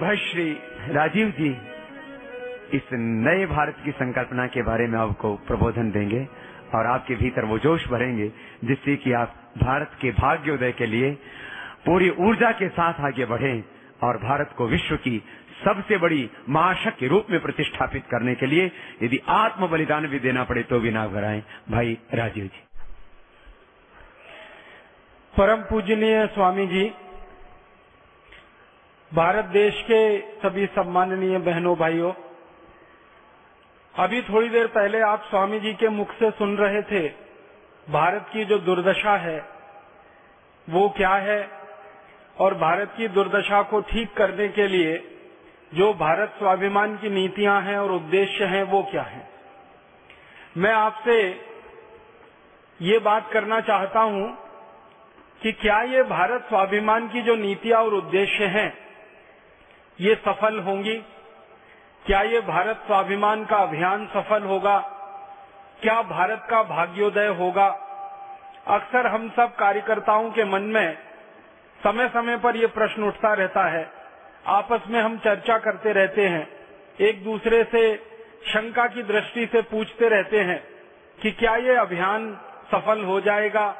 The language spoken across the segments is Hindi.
भाई श्री राजीव जी, इस नए भारत की संकल्पना के बारे में आपको प्रबोधन देंगे और आपके भीतर वो जोश भरेंगे, जिससे कि आप भारत के भाग्योदय के लिए पूरी ऊर्जा के साथ आगे बढ़ें और भारत को विश्व की सबसे बड़ी महाशक के रूप में प्रतिष्ठापित करने के लिए यदि आत्म बलिदान भी देना पड़े तो भी ना घबराएँ भाई राजीव जी। परम पूजनीय स्वामी जी भारत देश के सभी सम्माननीय बहनों, भाइयों, अभी थोड़ी देर पहले आप स्वामी जी के मुख से सुन रहे थे, भारत की जो दुर्दशा है, वो क्या है? और भारत की दुर्दशा को ठीक करने के लिए जो भारत स्वाभिमान की नीतियाँ हैं और उद्देश्य हैं, वो क्या हैं? मैं आपसे ये बात करना चाहता हूँ कि क्या ये भारत स्वाभिमान की जो नीतियाँ और उद्देश्य हैं ये सफल होंगी? क्या ये भारत स्वाभिमान का अभियान सफल होगा? क्या भारत का भाग्योदय होगा? अक्सर हम सब कार्यकर्ताओं के मन में समय समय पर ये प्रश्न उठता रहता है। आपस में हम चर्चा करते रहते हैं। एक दूसरे से शंका की दृष्टि से पूछते रहते हैं कि क्या ये अभियान सफल हो जाएगा?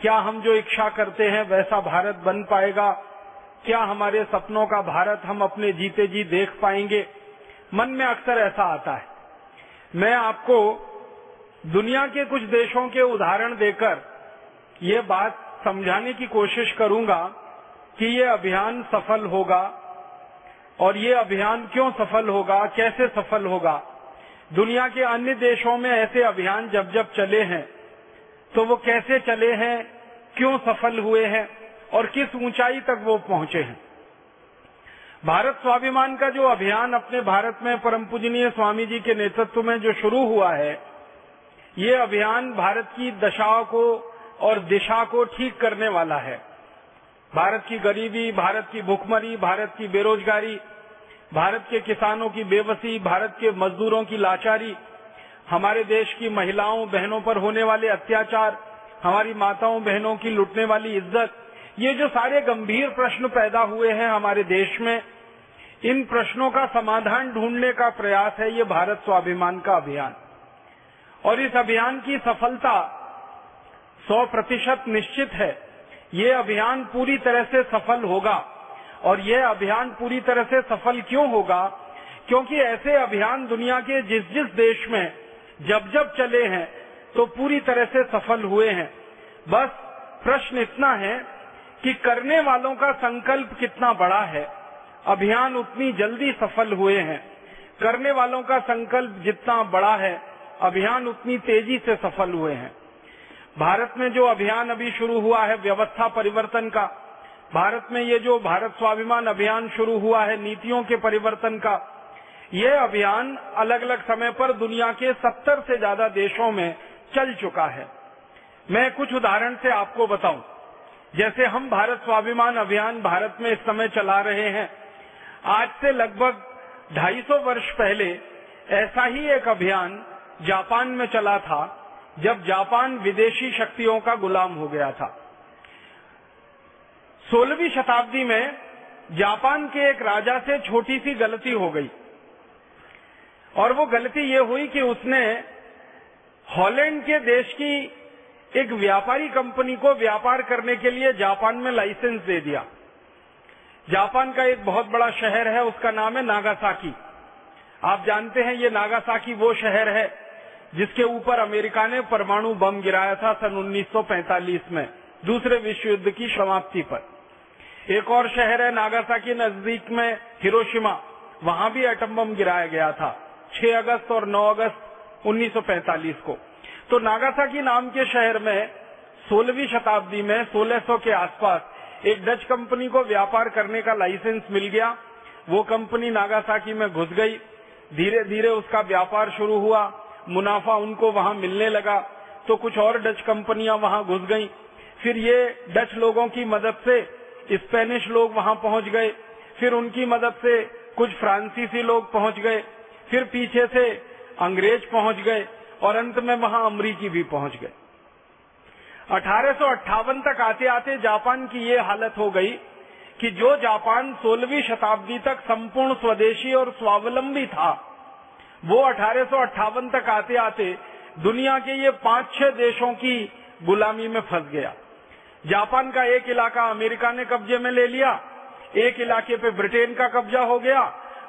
क्या हम जो इच्छा करते हैं वैसा भारत बन पाएगा? क्या हमारे सपनों का भारत हम अपने जीते जी देख पाएँगे? मन में अक्सर ऐसा आता है। मैं आपको दुनिया के कुछ देशों के उदाहरण देकर ये बात समझाने की कोशिश करूँगा कि ये अभियान सफल होगा और ये अभियान क्यों सफल होगा, कैसे सफल होगा। दुनिया के अन्य देशों में ऐसे अभियान जब जब चले हैं तो वो कैसे चले हैं, क्यों सफल हुए हैं? और किस ऊंचाई तक वो पहुँचे हैं। भारत स्वाभिमान का जो अभियान अपने भारत में परम पूजनीय स्वामी जी के नेतृत्व में जो शुरू हुआ है, ये अभियान भारत की दशाओं को और दिशा को ठीक करने वाला है। भारत की गरीबी, भारत की भुखमरी, भारत की बेरोजगारी, भारत के किसानों की बेबसी, भारत के मजदूरों की लाचारी, हमारे देश की महिलाओं, बहनों पर होने वाले अत्याचार, हमारी माताओं, बहनों की लुटने वाली इज़्ज़त ये जो सारे गंभीर प्रश्न पैदा हुए हैं हमारे देश में, इन प्रश्नों का समाधान ढूँढने का प्रयास है ये भारत स्वाभिमान का अभियान। और इस अभियान की सफलता 100 प्रतिशत निश्चित है। ये अभियान पूरी तरह से सफल होगा। और यह अभियान पूरी तरह से सफल क्यों होगा? क्योंकि ऐसे अभियान दुनिया के जिस जिस देश में जब जब चले हैं तो पूरी तरह से सफल हुए हैं। बस प्रश्न इतना है कि करने वालों का संकल्प कितना बड़ा है। अभियान उतनी जल्दी सफल हुए हैं। करने वालों का संकल्प जितना बड़ा है, अभियान उतनी तेज़ी से सफल हुए हैं। भारत में जो अभियान अभी शुरू हुआ है, व्यवस्था परिवर्तन का, भारत में ये जो भारत स्वाभिमान अभियान शुरू हुआ है, नीतियों के परिवर्तन का, ये अभियान अलग अलग समय पर दुनिया के सत्तर से ज़्यादा देशों में चल चुका है। मैं कुछ उदाहरण से आपको बताऊँ। जैसे हम भारत स्वाभिमान अभियान भारत में इस समय चला रहे हैं, आज से लगभग 250 वर्ष पहले ऐसा ही एक अभियान जापान में चला था, जब जापान विदेशी शक्तियों का गुलाम हो गया था। सोलहवीं शताब्दी में जापान के एक राजा से छोटी सी गलती हो गई। और वो गलती ये हुई कि उसने हॉलैंड के देश की एक व्यापारी कंपनी को व्यापार करने के लिए जापान में लाइसेंस दे दिया। जापान का एक बहुत बड़ा शहर है, उसका नाम है नागासाकी। आप जानते हैं, ये नागासाकी वो शहर है, जिसके ऊपर अमेरिका ने परमाणु बम गिराया था सन 1945 में, दूसरे विश्व युद्ध की समाप्ति पर। एक और शहर है नागासाकी, नज़दीक में हिरोशिमा, वहाँ भी एटम बम गिराया गया था 6 अगस्त और 9 अगस्त 1945 को। तो नागासाकी नाम के शहर में 16वीं शताब्दी में 1600 के आसपास, एक डच कंपनी को व्यापार करने का लाइसेंस मिल गया। वो कंपनी नागासाकी में घुस गई। धीरे धीरे उसका व्यापार शुरू हुआ। मुनाफा उनको वहाँ मिलने लगा। तो कुछ और डच कंपनियाँ वहाँ घुस गईं। फिर ये डच लोगों की मदद से स्पेनिश लोग वहाँ पहुँच गए। फिर उनकी मदद से कुछ फ्रांसीसी लोग पहुँच गए। फिर पीछे से अंग्रेज़ पहुँच गए। और अंत में वहाँ अमरीकी भी पहुँच गए। अठारह सौ अट्ठावन तक आते आते जापान की ये हालत हो गई कि जो जापान 16वीं शताब्दी तक संपूर्ण स्वदेशी और स्वावलंबी था, वो अठारह सौ अट्ठावन तक आते आते दुनिया के ये पाँच छह देशों की गुलामी में फंस गया। जापान का एक इलाका अमेरिका ने कब्जे में ले लिया, एक इलाके पे ब्रिटेन का कब्जा हो गया,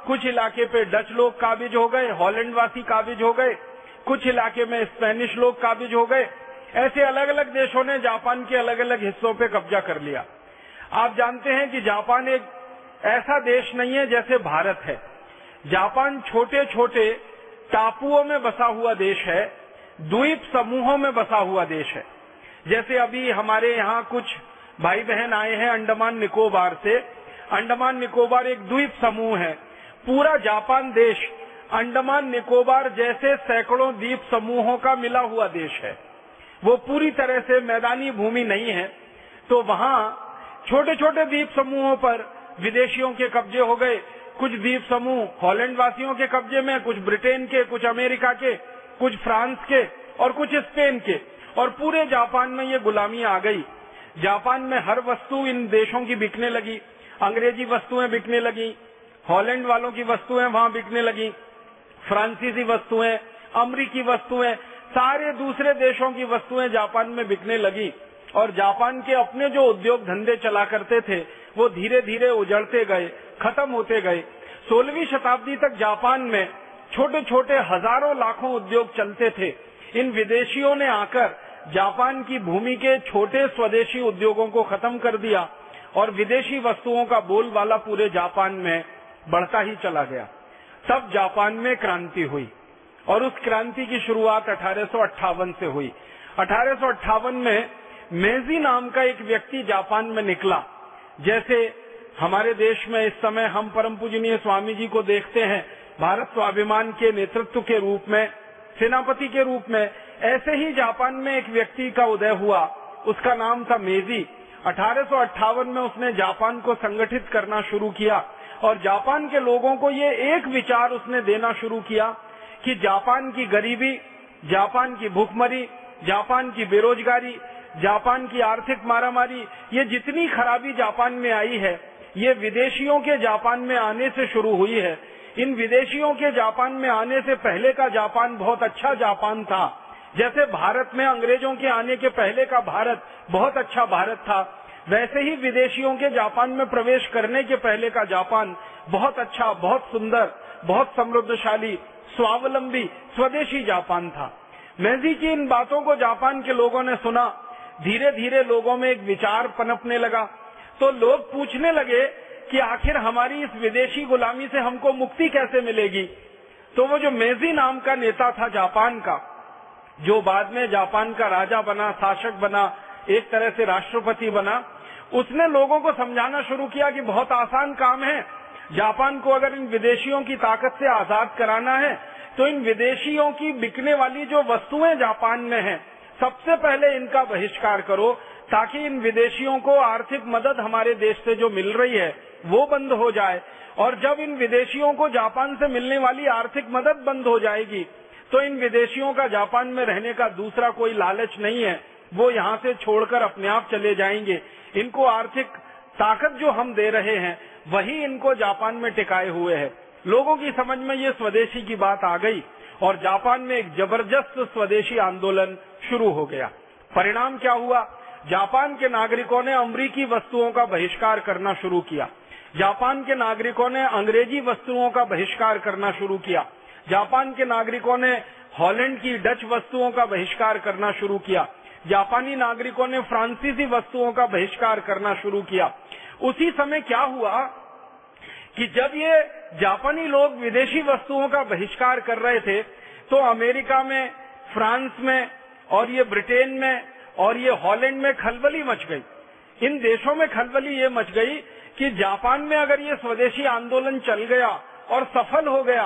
कुछ इलाके पे डच लोग काबिज हो गए, हॉलैंड वासी काबिज हो गए कुछ इलाके में स्पेनिश लोग काबिज हो गए। ऐसे अलग अलग देशों ने जापान के अलग अलग हिस्सों पे कब्जा कर लिया। आप जानते हैं कि जापान एक ऐसा देश नहीं है जैसे भारत है। जापान छोटे छोटे टापुओं में बसा हुआ देश है, द्वीप समूहों में बसा हुआ देश है। जैसे अभी हमारे यहाँ कुछ भाई बहन आए हैं अंडमान निकोबार से। अंडमान निकोबार एक द्वीप समूह है। पूरा जापान देश अंडमान निकोबार जैसे सैकड़ों द्वीप समूहों का मिला हुआ देश है। वो पूरी तरह से मैदानी भूमि नहीं है। तो वहाँ छोटे छोटे द्वीप समूहों पर विदेशियों के कब्जे हो गए। कुछ द्वीप समूह हॉलैंड वासियों के कब्जे में, कुछ ब्रिटेन के, कुछ अमेरिका के, कुछ फ्रांस के और कुछ स्पेन के। और पूरे जापान में ये गुलामी आ गई। जापान में हर वस्तु इन देशों की बिकने लगी। अंग्रेज़ी वस्तुएँ बिकने लगी। हॉलैंड वालों की वस्तुएँ वहाँ बिकने लगी। फ्रांसीसी वस्तुएँ, अमरीकी वस्तुएँ, सारे दूसरे देशों की वस्तुएँ जापान में बिकने लगी। और जापान के अपने जो उद्योग धंधे चला करते थे, वो धीरे धीरे उजड़ते गए, खत्म होते गए। सोलहवीं शताब्दी तक जापान में छोटे छोटे हज़ारों लाखों उद्योग चलते थे। इन विदेशियों ने आकर जापान की भूमि के छोटे स्वदेशी उद्योगों को खत्म कर दिया और विदेशी वस्तुओं का बोलबाला पूरे जापान में बढ़ता ही चला गया। तब जापान में क्रांति हुई और उस क्रांति की शुरुआत अठारह से हुई। अठारह सौ अट्ठावन में मेजी नाम का एक व्यक्ति जापान में निकला। जैसे हमारे देश में इस समय हम परम पूजनीय स्वामी जी को देखते हैं, भारत स्वाभिमान के नेतृत्व के रूप में, सेनापति के रूप में, ऐसे ही जापान में एक व्यक्ति का उदय हुआ। उसका नाम था मेजी। अठारह सौ अट्ठावन में उसने जापान को संगठित करना शुरू किया। और जापान के लोगों को ये एक विचार उसने देना शुरू किया कि जापान की गरीबी, जापान की भूखमरी, जापान की बेरोजगारी, जापान की आर्थिक मारामारी, ये जितनी खराबी जापान में आई है, ये विदेशियों के जापान में आने से शुरू हुई है। इन विदेशियों के जापान में आने से पहले का जापान बहुत अच्छा जापान था। जैसे भारत में अंग्रेज़ों के आने के पहले का भारत बहुत अच्छा भारत था। वैसे ही विदेशियों के जापान में प्रवेश करने के पहले का जापान बहुत अच्छा बहुत सुंदर, बहुत समृद्धशाली, स्वावलंबी, स्वदेशी जापान था। मेजी की इन बातों को जापान के लोगों ने सुना। धीरे धीरे लोगों में एक विचार पनपने लगा। तो लोग पूछने लगे कि आखिर हमारी इस विदेशी गुलामी से हमको मुक्ति कैसे मिलेगी? तो वो जो मेजी नाम का नेता था जापान का, जो बाद में जापान का राजा बना, शासक बना एक तरह से राष्ट्रपति बना। उसने लोगों को समझाना शुरू किया कि बहुत आसान काम है। जापान को अगर इन विदेशियों की ताकत से आज़ाद कराना है तो इन विदेशियों की बिकने वाली जो वस्तुएँ जापान में हैं, सबसे पहले इनका बहिष्कार करो, ताकि इन विदेशियों को आर्थिक मदद हमारे देश से जो मिल रही है, वो बंद हो जाए। और जब इन विदेशियों को जापान से मिलने वाली आर्थिक मदद बंद हो जाएगी तो इन विदेशियों का जापान में रहने का दूसरा कोई लालच नहीं है। वो यहाँ से छोड़कर अपने आप चले जाएँगे। इनको आर्थिक ताकत जो हम दे रहे हैं, वही इनको जापान में टिकाए हुए है। लोगों की समझ में ये स्वदेशी की बात आ गई और जापान में एक ज़बरदस्त स्वदेशी आंदोलन शुरू हो गया। परिणाम क्या हुआ? जापान के नागरिकों ने अमरीकी वस्तुओं का बहिष्कार करना शुरू किया। जापान के नागरिकों ने अंग्रेज़ी वस्तुओं का बहिष्कार करना शुरू किया। जापान के नागरिकों ने हॉलैंड की डच वस्तुओं का बहिष्कार करना शुरू किया। जापानी नागरिकों ने फ्रांसीसी वस्तुओं का बहिष्कार करना शुरू किया। उसी समय क्या हुआ कि जब ये जापानी लोग विदेशी वस्तुओं का बहिष्कार कर रहे थे तो अमेरिका में, फ्रांस में, और ये ब्रिटेन में, और ये हॉलैंड में खलबली मच गई। इन देशों में खलबली ये मच गई कि जापान में अगर ये स्वदेशी आंदोलन चल गया और सफल हो गया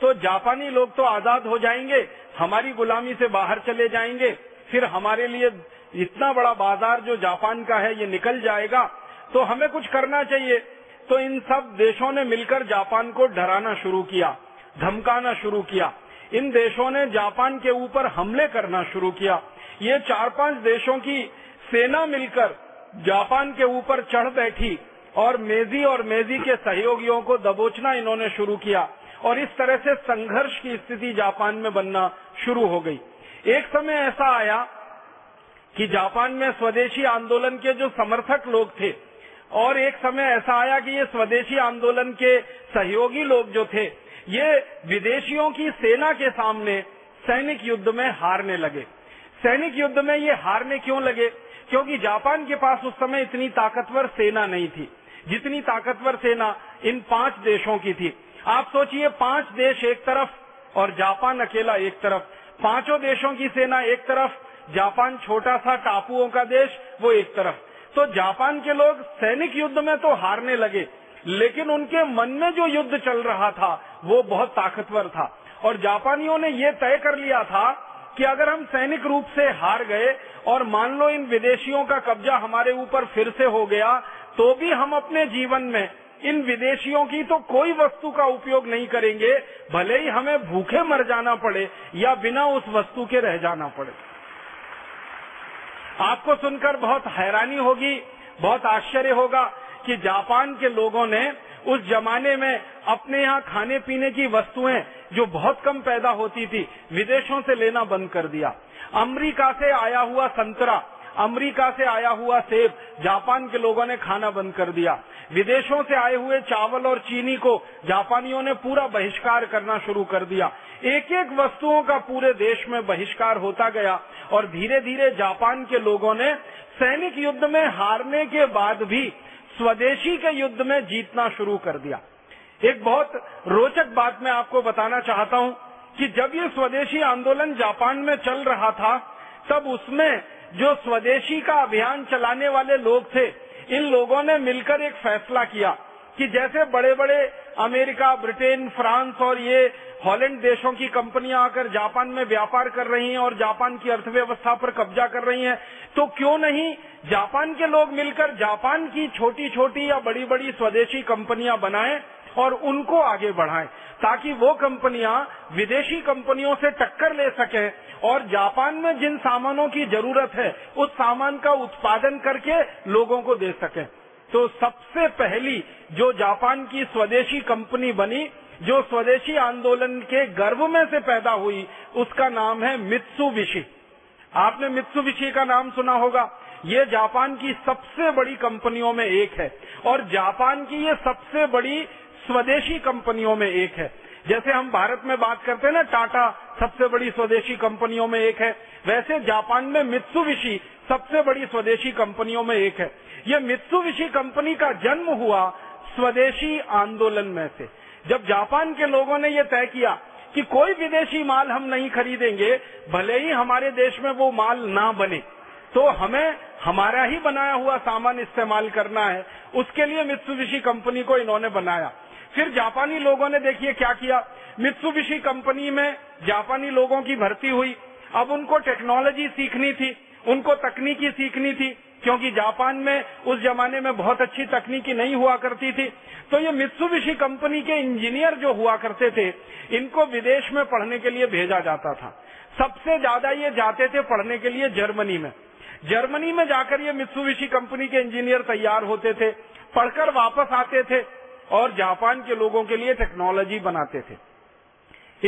तो जापानी लोग तो आज़ाद हो जाएँगे, हमारी गुलामी से बाहर चले जाएँगे। फिर हमारे लिए इतना बड़ा बाज़ार जो जापान का है, ये निकल जाएगा। तो हमें कुछ करना चाहिए। तो इन सब देशों ने मिलकर जापान को डराना शुरू किया, धमकाना शुरू किया। इन देशों ने जापान के ऊपर हमले करना शुरू किया। ये चार पाँच देशों की सेना मिलकर जापान के ऊपर चढ़ बैठी और मेजी और मेजी के सहयोगियों को दबोचना इन्होंने शुरू किया। और इस तरह से संघर्ष की स्थिति जापान में बनना शुरू हो गई। एक समय ऐसा आया कि जापान में स्वदेशी आंदोलन के जो समर्थक लोग थे, और एक समय ऐसा आया कि ये स्वदेशी आंदोलन के सहयोगी लोग जो थे, ये विदेशियों की सेना के सामने सैनिक युद्ध में हारने लगे। सैनिक युद्ध में ये हारने क्यों लगे? क्योंकि जापान के पास उस समय इतनी ताकतवर सेना नहीं थी। जितनी ताकतवर सेना इन पाँच देशों की थी। आप सोचिए, पाँच देश एक तरफ़ और जापान अकेला एक तरफ़। पाँचों देशों की सेना एक तरफ़, जापान छोटा सा टापुओं का देश, वो एक तरफ़। तो जापान के लोग सैनिक युद्ध में तो हारने लगे, लेकिन उनके मन में जो युद्ध चल रहा था, वो बहुत ताकतवर था। और जापानियों ने ये तय कर लिया था कि अगर हम सैनिक रूप से हार गए और मान लो इन विदेशियों का कब्जा हमारे ऊपर फिर से हो गया तो भी हम अपने जीवन में इन विदेशियों की तो कोई वस्तु का उपयोग नहीं करेंगे, भले ही हमें भूखे मर जाना पड़े या बिना उस वस्तु के रह जाना पड़े। आपको सुनकर बहुत हैरानी होगी, बहुत आश्चर्य होगा कि जापान के लोगों ने उस जमाने में अपने यहाँ खाने पीने की वस्तुएँ जो बहुत कम पैदा होती थी, विदेशों से लेना बंद कर दिया। अमेरिका से आया हुआ संतरा, अमेरिका से आया हुआ सेब, जापान के लोगों ने खाना बंद कर दिया। विदेशों से आए हुए चावल और चीनी को जापानियों ने पूरा बहिष्कार करना शुरू कर दिया। एक एक वस्तुओं का पूरे देश में बहिष्कार होता गया और धीरे धीरे जापान के लोगों ने सैनिक युद्ध में हारने के बाद भी स्वदेशी के युद्ध में जीतना शुरू कर दिया। एक बहुत रोचक बात मैं आपको बताना चाहता हूँ कि जब ये स्वदेशी आंदोलन जापान में चल रहा था, तब उसमें जो स्वदेशी का अभियान चलाने वाले लोग थे इन लोगों ने मिलकर एक फैसला किया कि जैसे बड़े बड़े अमेरिका, ब्रिटेन, फ्रांस और ये हॉलैंड देशों की कंपनियाँ आकर जापान में व्यापार कर रही हैं और जापान की अर्थव्यवस्था पर कब्जा कर रही हैं तो क्यों नहीं जापान के लोग मिलकर जापान की छोटी छोटी या बड़ी बड़ी स्वदेशी कंपनियाँ बनाएँ? और उनको आगे बढ़ाएँ, ताकि वो कंपनियाँ विदेशी कंपनियों से टक्कर ले सके और जापान में जिन सामानों की ज़रूरत है, उस सामान का उत्पादन करके लोगों को दे सके। तो सबसे पहली जो जापान की स्वदेशी कंपनी बनी, जो स्वदेशी आंदोलन के गर्भ में से पैदा हुई, उसका नाम है मित्सुबिशी। आपने मित्सुबिशी का नाम सुना होगा। ये जापान की सबसे बड़ी कंपनियों में एक है। और जापान की ये सबसे बड़ी स्वदेशी कंपनियों में एक है। जैसे हम भारत में बात करते हैं ना, टाटा सबसे बड़ी स्वदेशी कंपनियों में एक है। वैसे जापान में मित्सुबिशी सबसे बड़ी स्वदेशी कंपनियों में एक है। ये मित्सुबिशी कंपनी का जन्म हुआ स्वदेशी आंदोलन में से। जब जापान के लोगों ने ये तय किया कि कोई विदेशी माल हम नहीं खरीदेंगे, भले ही हमारे देश में वो माल ना बने तो हमें, हमारा ही बनाया हुआ सामान इस्तेमाल करना है। उसके लिए मित्सुबिशी कंपनी को इन्होंने बनाया। फिर जापानी लोगों ने देखिए क्या किया। मित्सुबिशी कंपनी में जापानी लोगों की भर्ती हुई। अब उनको टेक्नोलॉजी सीखनी थी, उनको तकनीकी सीखनी थी, क्योंकि जापान में उस जमाने में बहुत अच्छी तकनीकी नहीं हुआ करती थी। तो ये मित्सुबिशी कंपनी के इंजीनियर जो हुआ करते थे, इनको विदेश में पढ़ने के लिए भेजा जाता था। सबसे ज़्यादा ये जाते थे पढ़ने के लिए जर्मनी में। जर्मनी में जाकर ये मित्सुबिशी कंपनी के इंजीनियर तैयार होते थे, पढ़कर वापस आते थे। और जापान के लोगों के लिए टेक्नोलॉजी बनाते थे।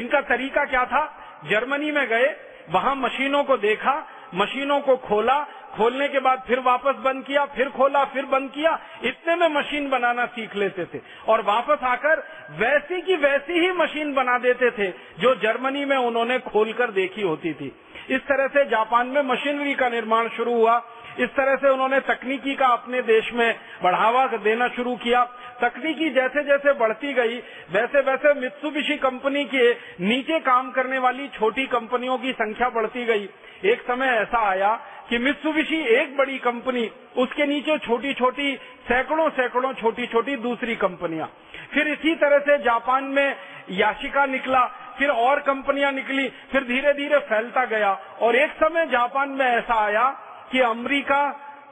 इनका तरीका क्या था? जर्मनी में गए, वहाँ मशीनों को देखा, मशीनों को खोला, खोलने के बाद फिर वापस बंद किया, फिर खोला, फिर बंद किया। इतने में मशीन बनाना सीख लेते थे। और वापस आकर वैसी की वैसी ही मशीन बना देते थे, जो जर्मनी में उन्होंने खोलकर देखी होती थी। इस तरह से जापान में मशीनरी का निर्माण शुरू हुआ। इस तरह से उन्होंने तकनीकी का अपने देश में बढ़ावा देना शुरू किया। तकनीकी जैसे जैसे बढ़ती गई वैसे वैसे मित्सुबिशी कंपनी के नीचे काम करने वाली छोटी कंपनियों की संख्या बढ़ती गई। एक समय ऐसा आया कि मित्सुबिशी एक बड़ी कंपनी, उसके नीचे छोटी छोटी सैकड़ों सैकड़ों छोटी छोटी दूसरी कंपनियाँ। फिर इसी तरह से जापान में याशिका निकला। फिर और कंपनियाँ निकली, फिर धीरे धीरे फैलता गया। और एक समय जापान में ऐसा आया कि अमेरिका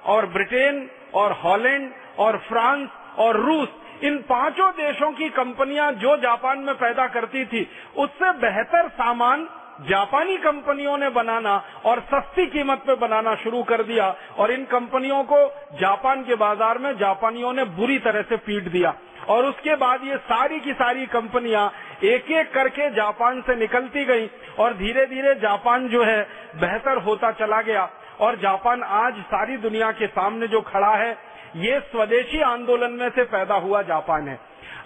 और ब्रिटेन और हॉलैंड और फ्रांस और रूस, इन पाँचों देशों की कंपनियाँ जो जापान में पैदा करती थी, उससे बेहतर सामान जापानी कंपनियों ने बनाना और सस्ती कीमत पे बनाना शुरू कर दिया और इन कंपनियों को जापान के बाज़ार में जापानियों ने बुरी तरह से पीट दिया। और उसके बाद ये सारी की सारी कंपनियाँ एक एक करके जापान से निकलती गई और धीरे धीरे जापान जो है बेहतर होता चला गया। और जापान आज सारी दुनिया के सामने जो खड़ा है, ये स्वदेशी आंदोलन में से पैदा हुआ जापान है।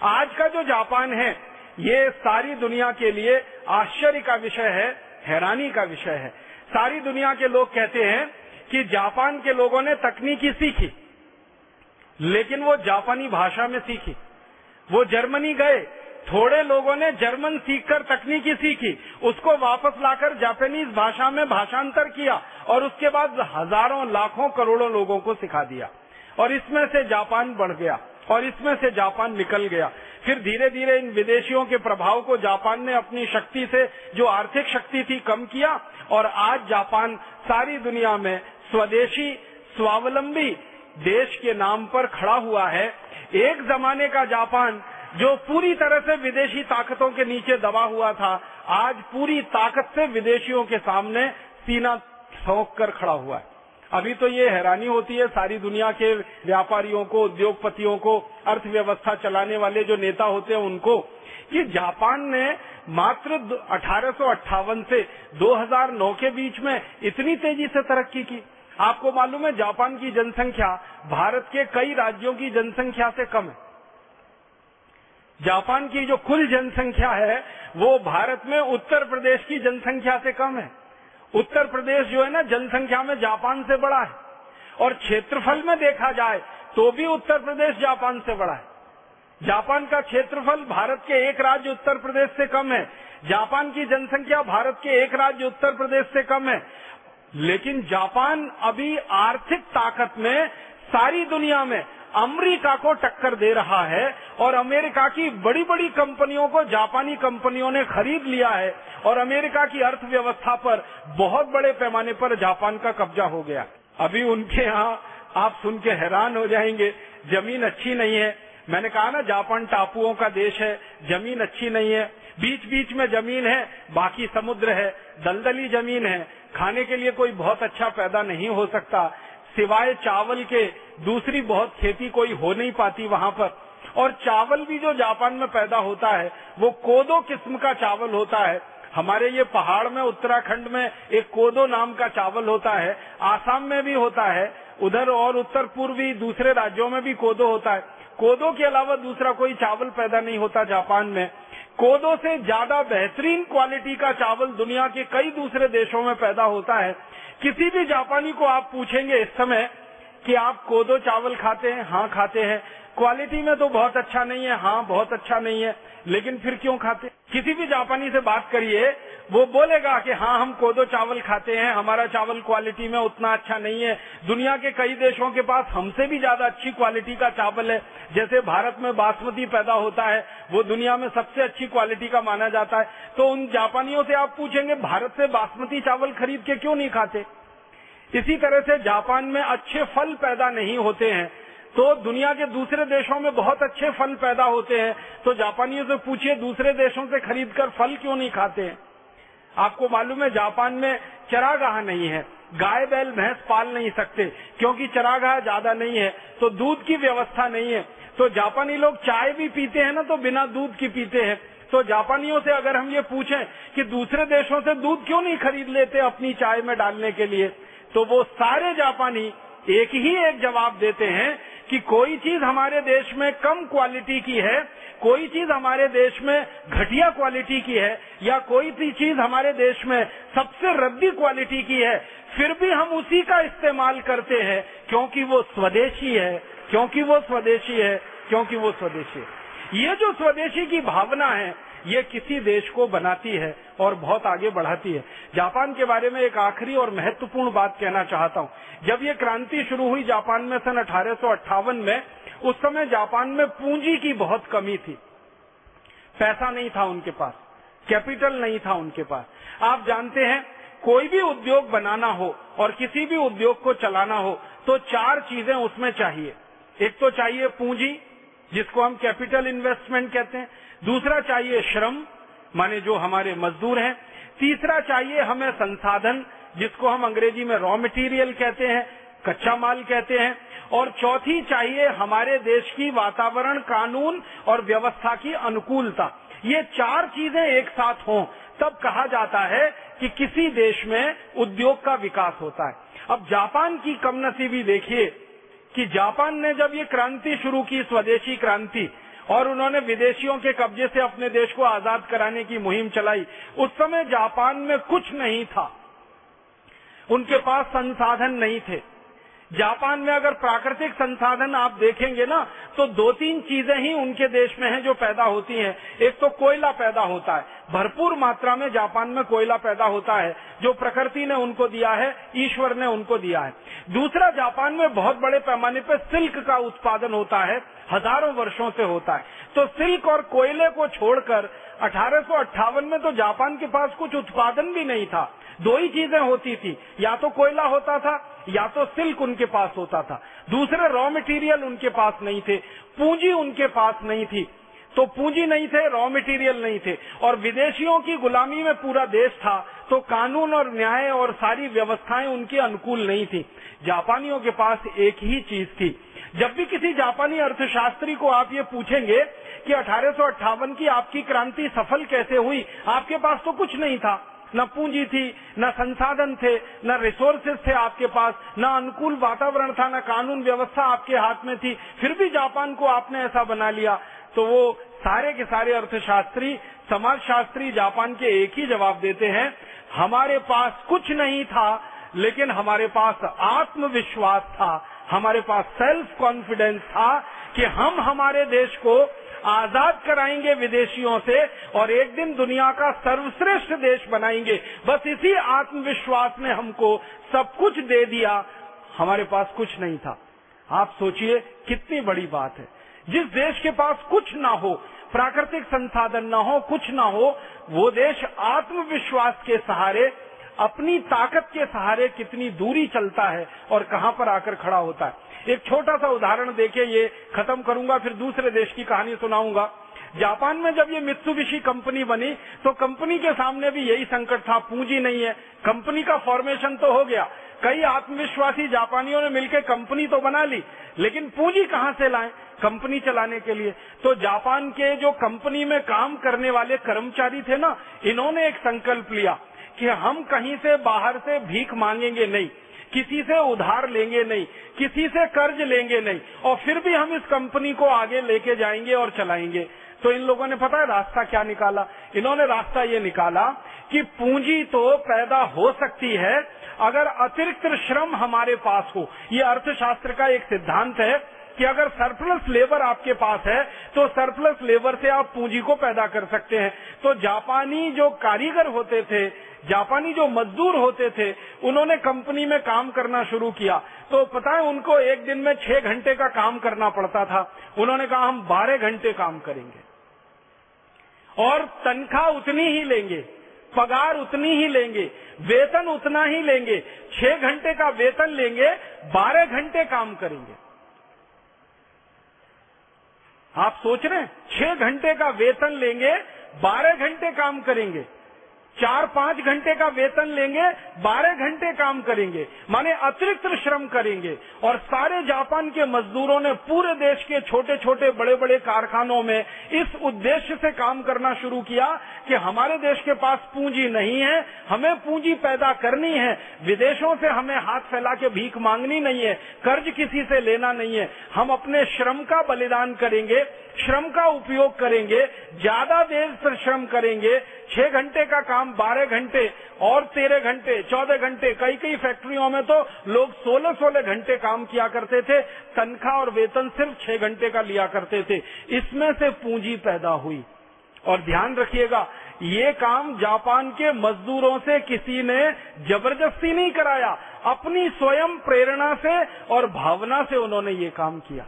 आज का जो जापान है ये सारी दुनिया के लिए आश्चर्य का विषय है, हैरानी का विषय है। सारी दुनिया के लोग कहते हैं कि जापान के लोगों ने तकनीकी सीखी, लेकिन वो जापानी भाषा में सीखी। वो जर्मनी गए, थोड़े लोगों ने जर्मन सीखकर तकनीकी सीखी, उसको वापस लाकर जापानीज भाषा में भाषांतर किया और उसके बाद हज़ारों, लाखों, करोड़ों लोगों को सिखा दिया। और इसमें से जापान बढ़ गया। और इसमें से जापान निकल गया। फिर धीरे धीरे इन विदेशियों के प्रभाव को जापान ने अपनी शक्ति से, जो आर्थिक शक्ति थी, कम किया और आज जापान सारी दुनिया में स्वदेशी, स्वावलंबी देश के नाम पर खड़ा हुआ है। एक जमाने का जापान, जो पूरी तरह से विदेशी ताकतों के नीचे दबा हुआ था, आज पूरी ताकत से विदेशियों के सामने सीना ठोक कर खड़ा हुआ है। अभी तो ये हैरानी होती है सारी दुनिया के व्यापारियों को, उद्योगपतियों को, अर्थव्यवस्था चलाने वाले जो नेता होते हैं उनको, कि जापान ने मात्र अठारह सौ अट्ठावन से 2009 के बीच में इतनी तेज़ी से तरक्की की। आपको मालूम है जापान की जनसंख्या भारत के कई राज्यों की जनसंख्या से कम है। जापान की जो कुल जनसंख्या है, वो भारत में उत्तर प्रदेश की जनसंख्या से कम है। उत्तर प्रदेश जो है ना जनसंख्या में जापान से बड़ा है। और क्षेत्रफल में देखा जाए तो भी उत्तर प्रदेश जापान से बड़ा है। जापान का क्षेत्रफल भारत के एक राज्य उत्तर प्रदेश से कम है। जापान की जनसंख्या भारत के एक राज्य उत्तर प्रदेश से कम है। लेकिन जापान अभी आर्थिक ताकत में सारी दुनिया में अमेरिका को टक्कर दे रहा है और अमेरिका की बड़ी बड़ी कंपनियों को जापानी कंपनियों ने खरीद लिया है और अमेरिका की अर्थव्यवस्था पर बहुत बड़े पैमाने पर जापान का कब्जा हो गया। अभी उनके यहाँ आप सुन के हैरान हो जाएँगे, ज़मीन अच्छी नहीं है। मैंने कहा ना, जापान टापुओं का देश है, ज़मीन अच्छी नहीं है। बीच बीच में ज़मीन है, बाकी समुद्र है, दलदली ज़मीन है। खाने के लिए कोई बहुत अच्छा पैदा नहीं हो सकता। सिवाय चावल के, दूसरी बहुत खेती कोई हो नहीं पाती वहाँ पर। और चावल भी जो जापान में पैदा होता है, वो कोदो किस्म का चावल होता है। हमारे ये पहाड़ में, उत्तराखंड में एक कोदो नाम का चावल होता है, आसाम में भी होता है, उधर और उत्तर पूर्वी, दूसरे राज्यों में भी कोदो होता है। कोदो के अलावा दूसरा कोई चावल पैदा नहीं होता जापान में। कोदो से ज़्यादा बेहतरीन क्वालिटी का चावल दुनिया के कई दूसरे देशों में पैदा होता है। किसी भी जापानी को आप पूछेंगे इस समय कि आप कोदो चावल खाते हैं हाँ खाते हैं क्वालिटी में तो बहुत अच्छा नहीं है हाँ बहुत अच्छा नहीं है, लेकिन फिर क्यों खाते? किसी भी जापानी से बात करिए, वो बोलेगा कि हाँ हम कोदो चावल खाते हैं, हमारा चावल क्वालिटी में उतना अच्छा नहीं है। दुनिया के कई देशों के पास हमसे भी ज़्यादा अच्छी क्वालिटी का चावल है। जैसे भारत में बासमती पैदा होता है, वो दुनिया में सबसे अच्छी क्वालिटी का माना जाता है। तो उन जापानियों से आप पूछेंगे, भारत से बासमती चावल खरीद के क्यों नहीं खाते? इसी तरह से जापान में अच्छे फल पैदा नहीं होते हैं। तो दुनिया के दूसरे देशों में बहुत अच्छे फल पैदा होते हैं। तो जापानियों से पूछिए, दूसरे देशों से खरीद कर फल क्यों नहीं खाते हैं? आपको मालूम है, जापान में चरागाह नहीं है। गाय, बैल, भैंस पाल नहीं सकते, क्योंकि चरागाह ज़्यादा नहीं है। तो दूध की व्यवस्था नहीं है। तो जापानी लोग चाय भी पीते हैं ना तो बिना दूध की पीते हैं। तो जापानियों से अगर हम ये पूछें कि दूसरे देशों से दूध क्यों नहीं खरीद लेते अपनी चाय में डालने के लिए तो वो सारे जापानी एक ही एक जवाब देते हैं कि कोई चीज़ हमारे देश में कम क्वालिटी की है, कोई चीज़ हमारे देश में घटिया क्वालिटी की है, या कोई भी चीज़ हमारे देश में सबसे रद्दी क्वालिटी की है, फिर भी हम उसी का इस्तेमाल करते हैं, क्योंकि वो स्वदेशी है, क्योंकि वो स्वदेशी है, क्योंकि वो स्वदेशी है। ये जो स्वदेशी की भावना है ये किसी देश को बनाती है और बहुत आगे बढ़ाती है। जापान के बारे में एक आखिरी और महत्वपूर्ण बात कहना चाहता हूँ। जब ये क्रांति शुरू हुई जापान में सन अठारह सौ अट्ठावन में, उस समय जापान में पूंजी की बहुत कमी थी। पैसा नहीं था उनके पास, कैपिटल नहीं था उनके पास। आप जानते हैं, कोई भी उद्योग बनाना हो और किसी भी उद्योग को चलाना हो तो चार चीज़ें उसमें चाहिए। एक तो चाहिए पूंजी, जिसको हम कैपिटल इन्वेस्टमेंट कहते हैं। दूसरा चाहिए श्रम, माने जो हमारे मजदूर हैं। तीसरा चाहिए हमें संसाधन, जिसको हम अंग्रेज़ी में रॉ मटेरियल कहते हैं, कच्चा माल कहते हैं। और चौथी चाहिए हमारे देश की वातावरण, कानून और व्यवस्था की अनुकूलता। ये चार चीज़ें एक साथ हों, तब कहा जाता है कि किसी देश में उद्योग का विकास होता है। अब जापान की कम नसीबी देखिए कि जापान ने जब ये क्रांति शुरू की, स्वदेशी क्रांति और उन्होंने विदेशियों के कब्जे से अपने देश को आज़ाद कराने की मुहिम चलाई। उस समय जापान में कुछ नहीं था। उनके पास संसाधन नहीं थे। जापान में अगर प्राकृतिक संसाधन आप देखेंगे ना तो दो तीन चीज़ें ही उनके देश में हैं जो पैदा होती हैं। एक तो कोयला पैदा होता है। भरपूर मात्रा में जापान में कोयला पैदा होता है, जो प्रकृति ने उनको दिया है, ईश्वर ने उनको दिया है। दूसरा, जापान में बहुत बड़े पैमाने पर सिल्क का उत्पादन होता है। हज़ारों वर्षों से होता है। तो सिल्क और कोयले को छोड़कर अठारह सौ अट्ठावन में तो जापान के पास कुछ उत्पादन भी नहीं था। दो ही चीज़ें होती थी। या तो कोयला होता था, या तो सिल्क उनके पास होता था। दूसरे रॉ मटेरियल उनके पास नहीं थे। पूंजी उनके पास नहीं थी। तो पूंजी नहीं थे रॉ मटेरियल नहीं थे। और विदेशियों की गुलामी में पूरा देश था तो कानून और न्याय और सारी व्यवस्थाएँ उनके अनुकूल नहीं थी। जापानियों के पास एक ही चीज़ थी जब भी किसी जापानी अर्थशास्त्री को आप ये पूछेंगे कि अठारह सौ अट्ठावन की आपकी क्रांति सफल कैसे हुई, आपके पास तो कुछ नहीं था। न पूंजी थी, न संसाधन थे, न रिसोर्सेज थे आपके पास, न अनुकूल वातावरण था, न कानून व्यवस्था आपके हाथ में थी। फिर भी जापान को आपने ऐसा बना लिया। तो वो सारे के सारे अर्थशास्त्री, समाजशास्त्री जापान के एक ही जवाब देते हैं, हमारे पास कुछ नहीं था, लेकिन हमारे पास आत्मविश्वास था। हमारे पास सेल्फ कॉन्फिडेंस था कि हम हमारे देश को आज़ाद कराएँगे विदेशियों से और एक दिन दुनिया का सर्वश्रेष्ठ देश बनाएँगे। बस इसी आत्मविश्वास ने हमको सब कुछ दे दिया। हमारे पास कुछ नहीं था। आप सोचिए, कितनी बड़ी बात है। जिस देश के पास कुछ ना हो, प्राकृतिक संसाधन ना हो, कुछ ना हो, वो देश आत्मविश्वास के सहारे अपनी ताकत के सहारे कितनी दूरी चलता है और कहाँ पर आकर खड़ा होता है। एक छोटा सा उदाहरण देखे ये खत्म करूँगा, फिर दूसरे देश की कहानी सुनाऊँगा। जापान में जब ये मित्सुबिशी कंपनी बनी तो कंपनी के सामने भी यही संकट था, पूंजी नहीं है। कंपनी का फॉर्मेशन तो हो गया। कई आत्मविश्वासी जापानियों ने मिलकर कंपनी तो बना ली, लेकिन पूंजी कहाँ से लाए? कंपनी चलाने के लिए। तो जापान के जो कंपनी में काम करने वाले कर्मचारी थे ना, इन्होंने एक संकल्प लिया। कि हम कहीं से बाहर से भीख मांगेंगे नहीं, किसी से उधार लेंगे नहीं, किसी से कर्ज लेंगे नहीं, और फिर भी हम इस कंपनी को आगे लेके जाएँगे और चलाएँगे। तो इन लोगों ने पता है रास्ता क्या निकाला? इन्होंने रास्ता ये निकाला कि पूंजी तो पैदा हो सकती है, अगर अतिरिक्त श्रम हमारे पास हो। ये अर्थशास्त्र का एक सिद्धांत है कि अगर सरप्लस लेबर आपके पास है तो सरप्लस लेबर से आप पूंजी को पैदा कर सकते हैं। तो जापानी जो कारीगर होते थे, जापानी जो मजदूर होते थे, उन्होंने कंपनी में काम करना शुरू किया। तो पता है, उनको एक दिन में छह घंटे का काम करना पड़ता था। उन्होंने कहा, हम बारह घंटे काम करेंगे। और तनख्वाह उतनी ही लेंगे, पगार उतनी ही लेंगे, वेतन उतना ही लेंगे। छह घंटे का वेतन लेंगे, बारह घंटे काम करेंगे। आप सोच रहे हैं छह घंटे का वेतन लेंगे बारह घंटे काम करेंगे। चार पाँच घंटे का वेतन लेंगे, बारह घंटे काम करेंगे, माने अतिरिक्त श्रम करेंगे। और सारे जापान के मजदूरों ने पूरे देश के छोटे छोटे बड़े बड़े कारखानों में इस उद्देश्य से काम करना शुरू किया कि हमारे देश के पास पूंजी नहीं है, हमें पूंजी पैदा करनी है। विदेशों से हमें हाथ फैला के भीख मांगनी नहीं है, कर्ज किसी से लेना नहीं है। हम अपने श्रम का बलिदान करेंगे। श्रम का उपयोग करेंगे, ज़्यादा देर पर श्रम करेंगे, छह घंटे का काम बारह घंटे और तेरह घंटे, चौदह घंटे कई कई फैक्ट्रियों में तो लोग सोलह सोलह घंटे काम किया करते थे, तनख्वाह और वेतन सिर्फ़ छह घंटे का लिया करते थे। इसमें से पूंजी पैदा हुई। और ध्यान रखिएगा, ये काम जापान के मजदूरों से किसी ने ज़बरदस्ती नहीं कराया। अपनी स्वयं प्रेरणा से और भावना से उन्होंने ये काम किया।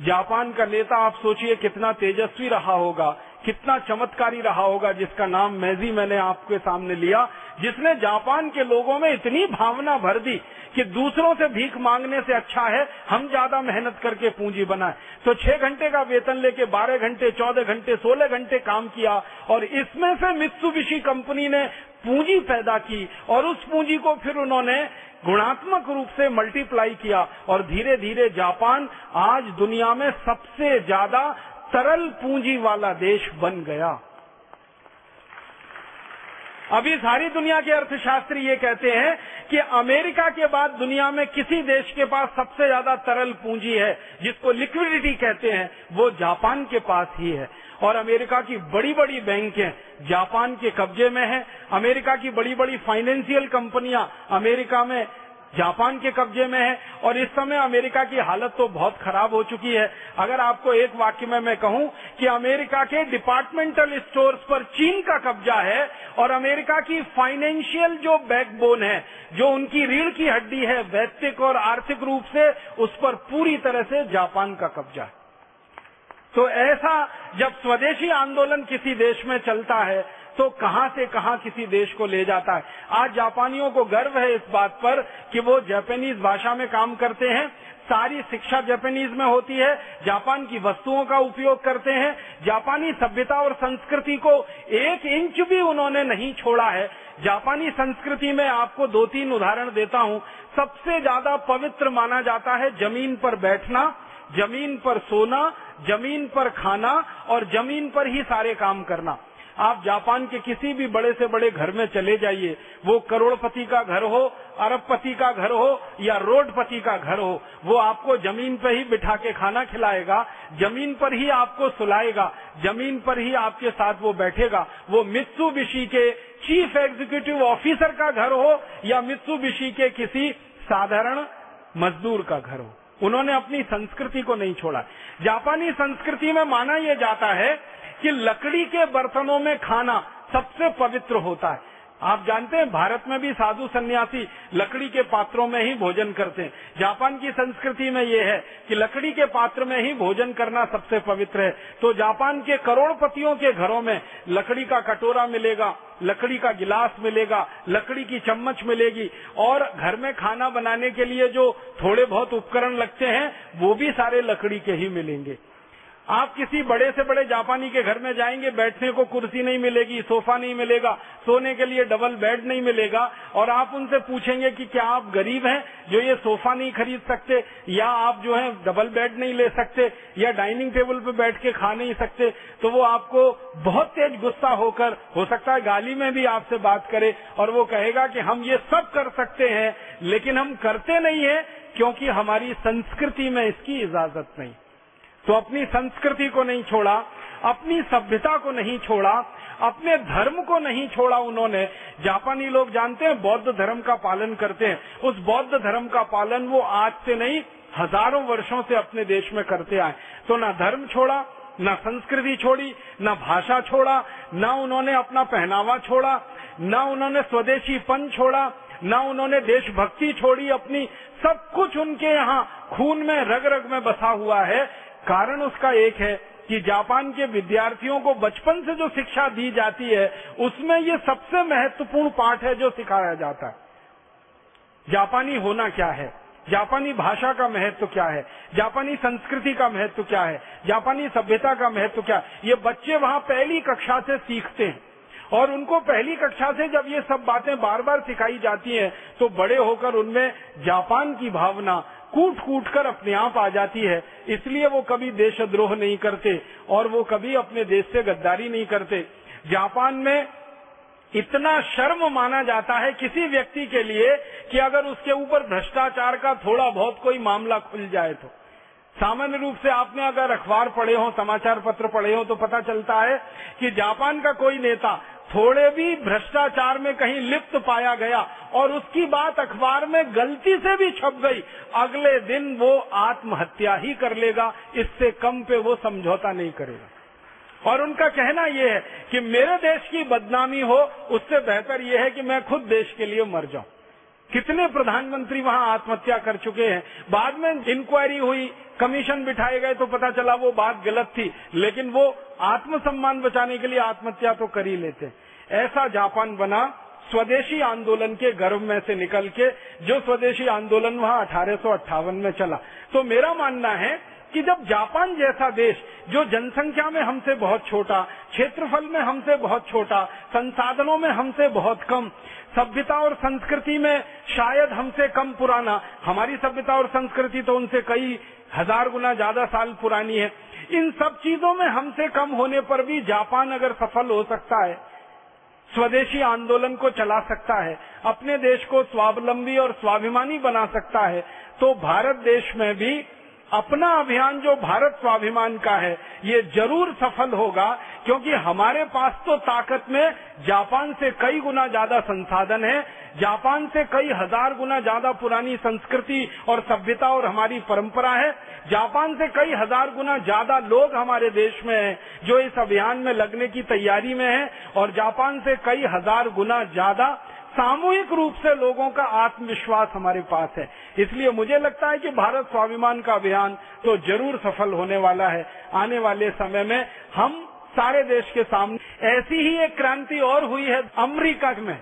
जापान का नेता, आप सोचिए कितना तेजस्वी रहा होगा, कितना चमत्कारी रहा होगा, जिसका नाम मैजी मैंने आपके सामने लिया, जिसने जापान के लोगों में इतनी भावना भर दी कि दूसरों से भीख मांगने से अच्छा है, हम ज़्यादा मेहनत करके पूंजी बनाए। तो छह घंटे का वेतन लेके बारह घंटे, चौदह घंटे, सोलह घंटे काम किया, और इसमें से मित्सुबिशी कंपनी ने पूंजी पैदा की, और उस पूंजी को फिर उन्होंने गुणात्मक रूप से मल्टीप्लाई किया और धीरे धीरे जापान आज दुनिया में सबसे ज़्यादा तरल पूंजी वाला देश बन गया। अभी सारी दुनिया के अर्थशास्त्री ये कहते हैं कि अमेरिका के बाद दुनिया में किसी देश के पास सबसे ज़्यादा तरल पूंजी है, जिसको लिक्विडिटी कहते हैं, वो जापान के पास ही है। और अमेरिका की बड़ी बड़ी बैंकें जापान के कब्जे में है, अमेरिका की बड़ी बड़ी फाइनेंशियल कंपनियाँ अमेरिका में जापान के कब्जे में है, और इस समय अमेरिका की हालत तो बहुत खराब हो चुकी है। अगर आपको एक वाक्य में मैं कहूँ कि अमेरिका के डिपार्टमेंटल स्टोर्स पर चीन का कब्जा है, और अमेरिका की फाइनेंशियल जो बैकबोन है, जो उनकी रीढ़ की हड्डी है, वैश्विक और आर्थिक रूप से उस पर पूरी तरह से जापान का कब्जा है। तो ऐसा जब स्वदेशी आंदोलन किसी देश में चलता है तो कहाँ से कहाँ किसी देश को ले जाता है। आज जापानियों को गर्व है इस बात पर कि वो जापानीज भाषा में काम करते हैं, सारी शिक्षा जापानीज में होती है, जापान की वस्तुओं का उपयोग करते हैं, जापानी सभ्यता और संस्कृति को एक इंच भी उन्होंने नहीं छोड़ा है। जापानी संस्कृति में आपको दो तीन उदाहरण देता हूँ। सबसे ज़्यादा पवित्र माना जाता है ज़मीन पर बैठना, ज़मीन पर सोना ज़मीन पर खाना और ज़मीन पर ही सारे काम करना। आप जापान के किसी भी बड़े से बड़े घर में चले जाइए, वो करोड़पति का घर हो, अरबपति का घर हो, या रोडपति का घर हो, वो आपको ज़मीन पर ही बिठा के खाना खिलाएगा, ज़मीन पर ही आपको सुलाएगा, ज़मीन पर ही आपके साथ वो बैठेगा। वो मित्सु के चीफ एग्जीक्यूटिव ऑफिसर का घर हो, या मित्सु के किसी साधारण मजदूर का घर हो। उन्होंने अपनी संस्कृति को नहीं छोड़ा। जापानी संस्कृति में माना यह जाता है कि लकड़ी के बर्तनों में खाना सबसे पवित्र होता है। आप जानते हैं, भारत में भी साधु सन्यासी लकड़ी के पात्रों में ही भोजन करते हैं। जापान की संस्कृति में ये है कि लकड़ी के पात्र में ही भोजन करना सबसे पवित्र है। तो जापान के करोड़पतियों के घरों में लकड़ी का कटोरा मिलेगा, लकड़ी का गिलास मिलेगा, लकड़ी की चम्मच मिलेगी और घर में खाना बनाने के लिए जो थोड़े बहुत उपकरण लगते हैं, वो भी सारे लकड़ी के ही मिलेंगे। आप किसी बड़े से बड़े जापानी के घर में जाएँगे, बैठने को कुर्सी नहीं मिलेगी, सोफा नहीं मिलेगा, सोने के लिए डबल बेड नहीं मिलेगा, और आप उनसे पूछेंगे कि क्या आप गरीब हैं जो ये सोफा नहीं खरीद सकते, या आप जो है डबल बेड नहीं ले सकते, या डाइनिंग टेबल पे बैठ के खा नहीं सकते तो वो आपको बहुत तेज गुस्सा होकर, हो सकता है गाली में भी आपसे बात करे, और वो कहेगा कि हम ये सब कर सकते हैं, लेकिन हम करते नहीं है, क्योंकि हमारी संस्कृति में इसकी इजाज़त नहीं। तो अपनी संस्कृति को नहीं छोड़ा, अपनी सभ्यता को नहीं छोड़ा, अपने धर्म को नहीं छोड़ा उन्होंने। जापानी लोग जानते हैं, बौद्ध धर्म का पालन करते हैं। उस बौद्ध धर्म का पालन वो आज से नहीं, हज़ारों वर्षों से अपने देश में करते आए। तो ना धर्म छोड़ा, न संस्कृति छोड़ी, न भाषा छोड़ा, न उन्होंने अपना पहनावा छोड़ा, न उन्होंने स्वदेशीपन छोड़ा, न उन्होंने देशभक्ति छोड़ी अपनी। सब कुछ उनके यहाँ खून में, रग रग में बसा हुआ है। कारण उसका एक है कि जापान के विद्यार्थियों को बचपन से जो शिक्षा दी जाती है, उसमें ये सबसे महत्वपूर्ण पाठ है जो सिखाया जाता है। जापानी होना क्या है? जापानी भाषा का महत्व क्या है? जापानी संस्कृति का महत्व क्या है? जापानी सभ्यता का महत्व क्या? है ये बच्चे वहाँ पहली कक्षा से सीखते हैं। और उनको पहली कक्षा से जब ये सब बातें बार बार सिखाई जाती हैं तो बड़े होकर उनमें जापान की भावना कूट कूट कर अपने आप आ जाती है। इसलिए वो कभी देशद्रोह नहीं करते और वो कभी अपने देश से गद्दारी नहीं करते। जापान में इतना शर्म माना जाता है किसी व्यक्ति के लिए कि अगर उसके ऊपर भ्रष्टाचार का थोड़ा बहुत कोई मामला खुल जाए तो। सामान्य रूप से आपने अगर अखबार पढ़े हो, समाचार पत्र पढ़े हो तो पता चलता है कि जापान का कोई नेता थोड़े भी भ्रष्टाचार में कहीं लिप्त पाया गया और उसकी बात अखबार में गलती से भी छप गई, अगले दिन वो आत्महत्या ही कर लेगा, इससे कम पे वो समझौता नहीं करेगा। और उनका कहना यह है कि मेरे देश की बदनामी हो, उससे बेहतर यह है कि मैं खुद देश के लिए मर जाऊँ। कितने प्रधानमंत्री वहाँ आत्महत्या कर चुके हैं। बाद में इंक्वायरी हुई कमीशन बिठाए गए तो पता चला वो बात गलत थी। लेकिन वो आत्मसम्मान बचाने के लिए आत्महत्या तो कर ही लेते ऐसा जापान बना, स्वदेशी आंदोलन के गर्भ में से निकल के, जो स्वदेशी आंदोलन वहाँ अठारह सौ अट्ठावन में चला। तो मेरा मानना है कि जब जापान जैसा देश, जो जनसंख्या में हमसे बहुत छोटा, क्षेत्रफल में हमसे बहुत छोटा, संसाधनों में हमसे बहुत कम सभ्यता और संस्कृति में शायद हमसे कम पुराना। हमारी सभ्यता और संस्कृति तो उनसे कई हज़ार गुना ज़्यादा साल पुरानी है। इन सब चीज़ों में हमसे कम होने पर भी जापान अगर सफल हो सकता है, स्वदेशी आंदोलन को चला सकता है, अपने देश को स्वावलंबी और स्वाभिमानी बना सकता है तो भारत देश में भी अपना अभियान जो भारत स्वाभिमान का है, ये ज़रूर सफल होगा, क्योंकि हमारे पास तो ताकत में जापान से कई गुना ज़्यादा संसाधन है, जापान से कई हज़ार गुना ज़्यादा पुरानी संस्कृति और सभ्यता और हमारी परंपरा है, जापान से कई हज़ार गुना ज़्यादा लोग हमारे देश में हैं, जो इस अभियान में लगने की तैयारी में है, और जापान से कई हज़ार गुना ज़्यादा सामूहिक रूप से लोगों का आत्मविश्वास हमारे पास है। इसलिए मुझे लगता है कि भारत स्वाभिमान का अभियान तो ज़रूर सफल होने वाला है। आने वाले समय में हम सारे देश के सामने, ऐसी ही एक क्रांति और हुई है अमेरिका में।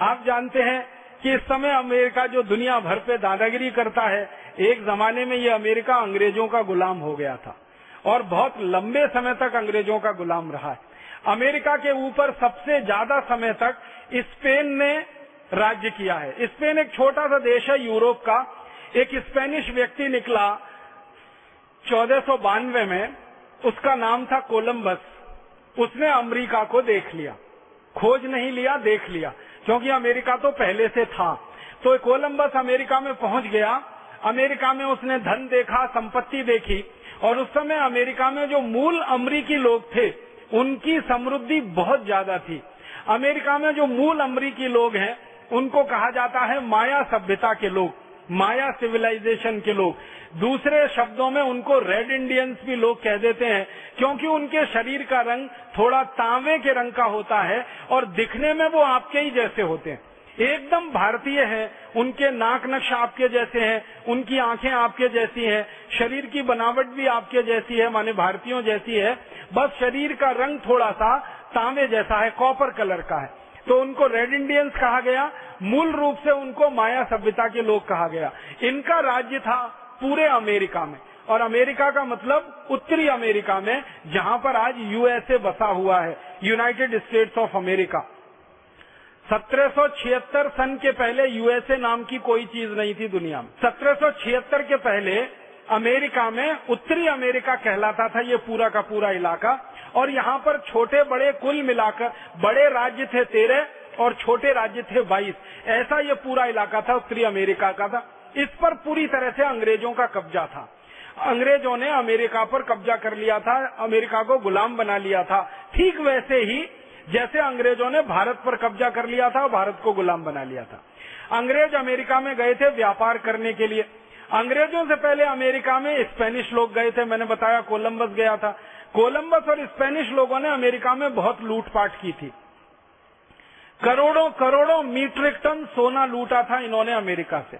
आप जानते हैं कि इस समय अमेरिका जो दुनिया भर पे दादागिरी करता है, एक जमाने में ये अमेरिका अंग्रेज़ों का गुलाम हो गया था। और बहुत लंबे समय तक अंग्रेज़ों का गुलाम रहा है। अमेरिका के ऊपर सबसे ज़्यादा समय तक स्पेन ने राज्य किया है। स्पेन एक छोटा सा देश है यूरोप का। एक स्पेनिश व्यक्ति निकला चौदह में। उसका नाम था कोलंबस। उसने अमेरिका को देख लिया। खोज नहीं लिया, देख लिया। क्योंकि अमेरिका तो पहले से था। तो कोलंबस अमेरिका में पहुँच गया। अमेरिका में उसने धन देखा, संपत्ति देखी। और उस समय अमेरिका में जो मूल अमरीकी लोग थे उनकी समृद्धि बहुत ज़्यादा थी। अमेरिका में जो मूल अमरीकी लोग हैं, उनको कहा जाता है माया सभ्यता के लोग, माया सिविलाइजेशन के लोग। दूसरे शब्दों में उनको रेड इंडियंस भी लोग कह देते हैं, क्योंकि उनके शरीर का रंग थोड़ा तांबे के रंग का होता है और दिखने में वो आपके ही जैसे होते हैं। एकदम भारतीय है, उनके नाक नक्श आपके जैसे हैं, उनकी आँखें आपके जैसी हैं, शरीर की बनावट भी आपके जैसी है, माने भारतीयों जैसी है, बस शरीर का रंग थोड़ा सा तांबे जैसा है, कॉपर कलर का है। तो उनको रेड इंडियंस कहा गया, मूल रूप से उनको माया सभ्यता के लोग कहा गया। इनका राज्य था पूरे अमेरिका में, और अमेरिका का मतलब उत्तरी अमेरिका में, जहाँ पर आज यूएसए बसा हुआ है यूनाइटेड स्टेट्स ऑफ़ अमेरिका 1776 सन के पहले यूएसए नाम की कोई चीज़ नहीं थी दुनिया में। 1776 के पहले अमेरिका में उत्तरी अमेरिका कहलाता था ये पूरा का पूरा इलाका। और यहाँ पर छोटे बड़े कुल मिलाकर बड़े राज्य थे तेरह और छोटे राज्य थे बाईस। ऐसा ये पूरा इलाका था, उत्तरी अमेरिका का था। इस पर पूरी तरह से अंग्रेज़ों का कब्जा था। अंग्रेज़ों ने अमेरिका पर कब्जा कर लिया था, अमेरिका को गुलाम बना लिया था। ठीक वैसे ही जैसे अंग्रेज़ों ने भारत पर कब्जा कर लिया था और भारत को गुलाम बना लिया था। अंग्रेज़ अमेरिका में गए थे व्यापार करने के लिए। अंग्रेज़ों से पहले अमेरिका में स्पेनिश लोग गए थे, मैंने बताया कोलंबस गया था। कोलंबस और स्पेनिश लोगों ने अमेरिका में बहुत लूटपाट की थी। करोड़ों करोड़ों मीट्रिक टन सोना लूटा था इन्होंने अमेरिका से।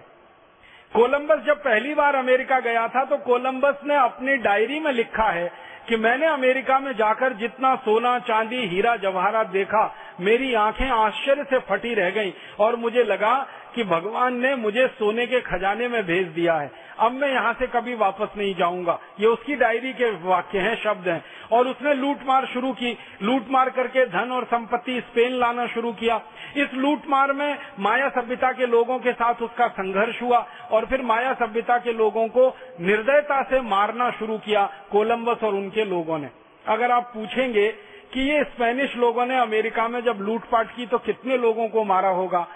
कोलंबस जब पहली बार अमेरिका गया था तो कोलंबस ने अपनी डायरी में लिखा है कि मैंने अमेरिका में जाकर जितना सोना, चांदी, हीरा, जवाहरात देखा, मेरी आँखें आश्चर्य से फटी रह गईं और मुझे लगा कि भगवान ने मुझे सोने के खजाने में भेज दिया है। अब मैं यहाँ से कभी वापस नहीं जाऊँगा। ये उसकी डायरी के वाक्य हैं, शब्द हैं। और उसने लूटमार शुरू की। लूटमार करके धन और संपत्ति स्पेन लाना शुरू किया। इस लूटमार में माया सभ्यता के लोगों के साथ उसका संघर्ष हुआ और फिर माया सभ्यता के लोगों को निर्दयता से मारना शुरू किया कोलंबस और उनके लोगों ने। अगर आप पूछेंगे कि ये स्पेनिश लोगों ने अमेरिका में जब लूटपाट की तो कितने लोगों को मारा होगा?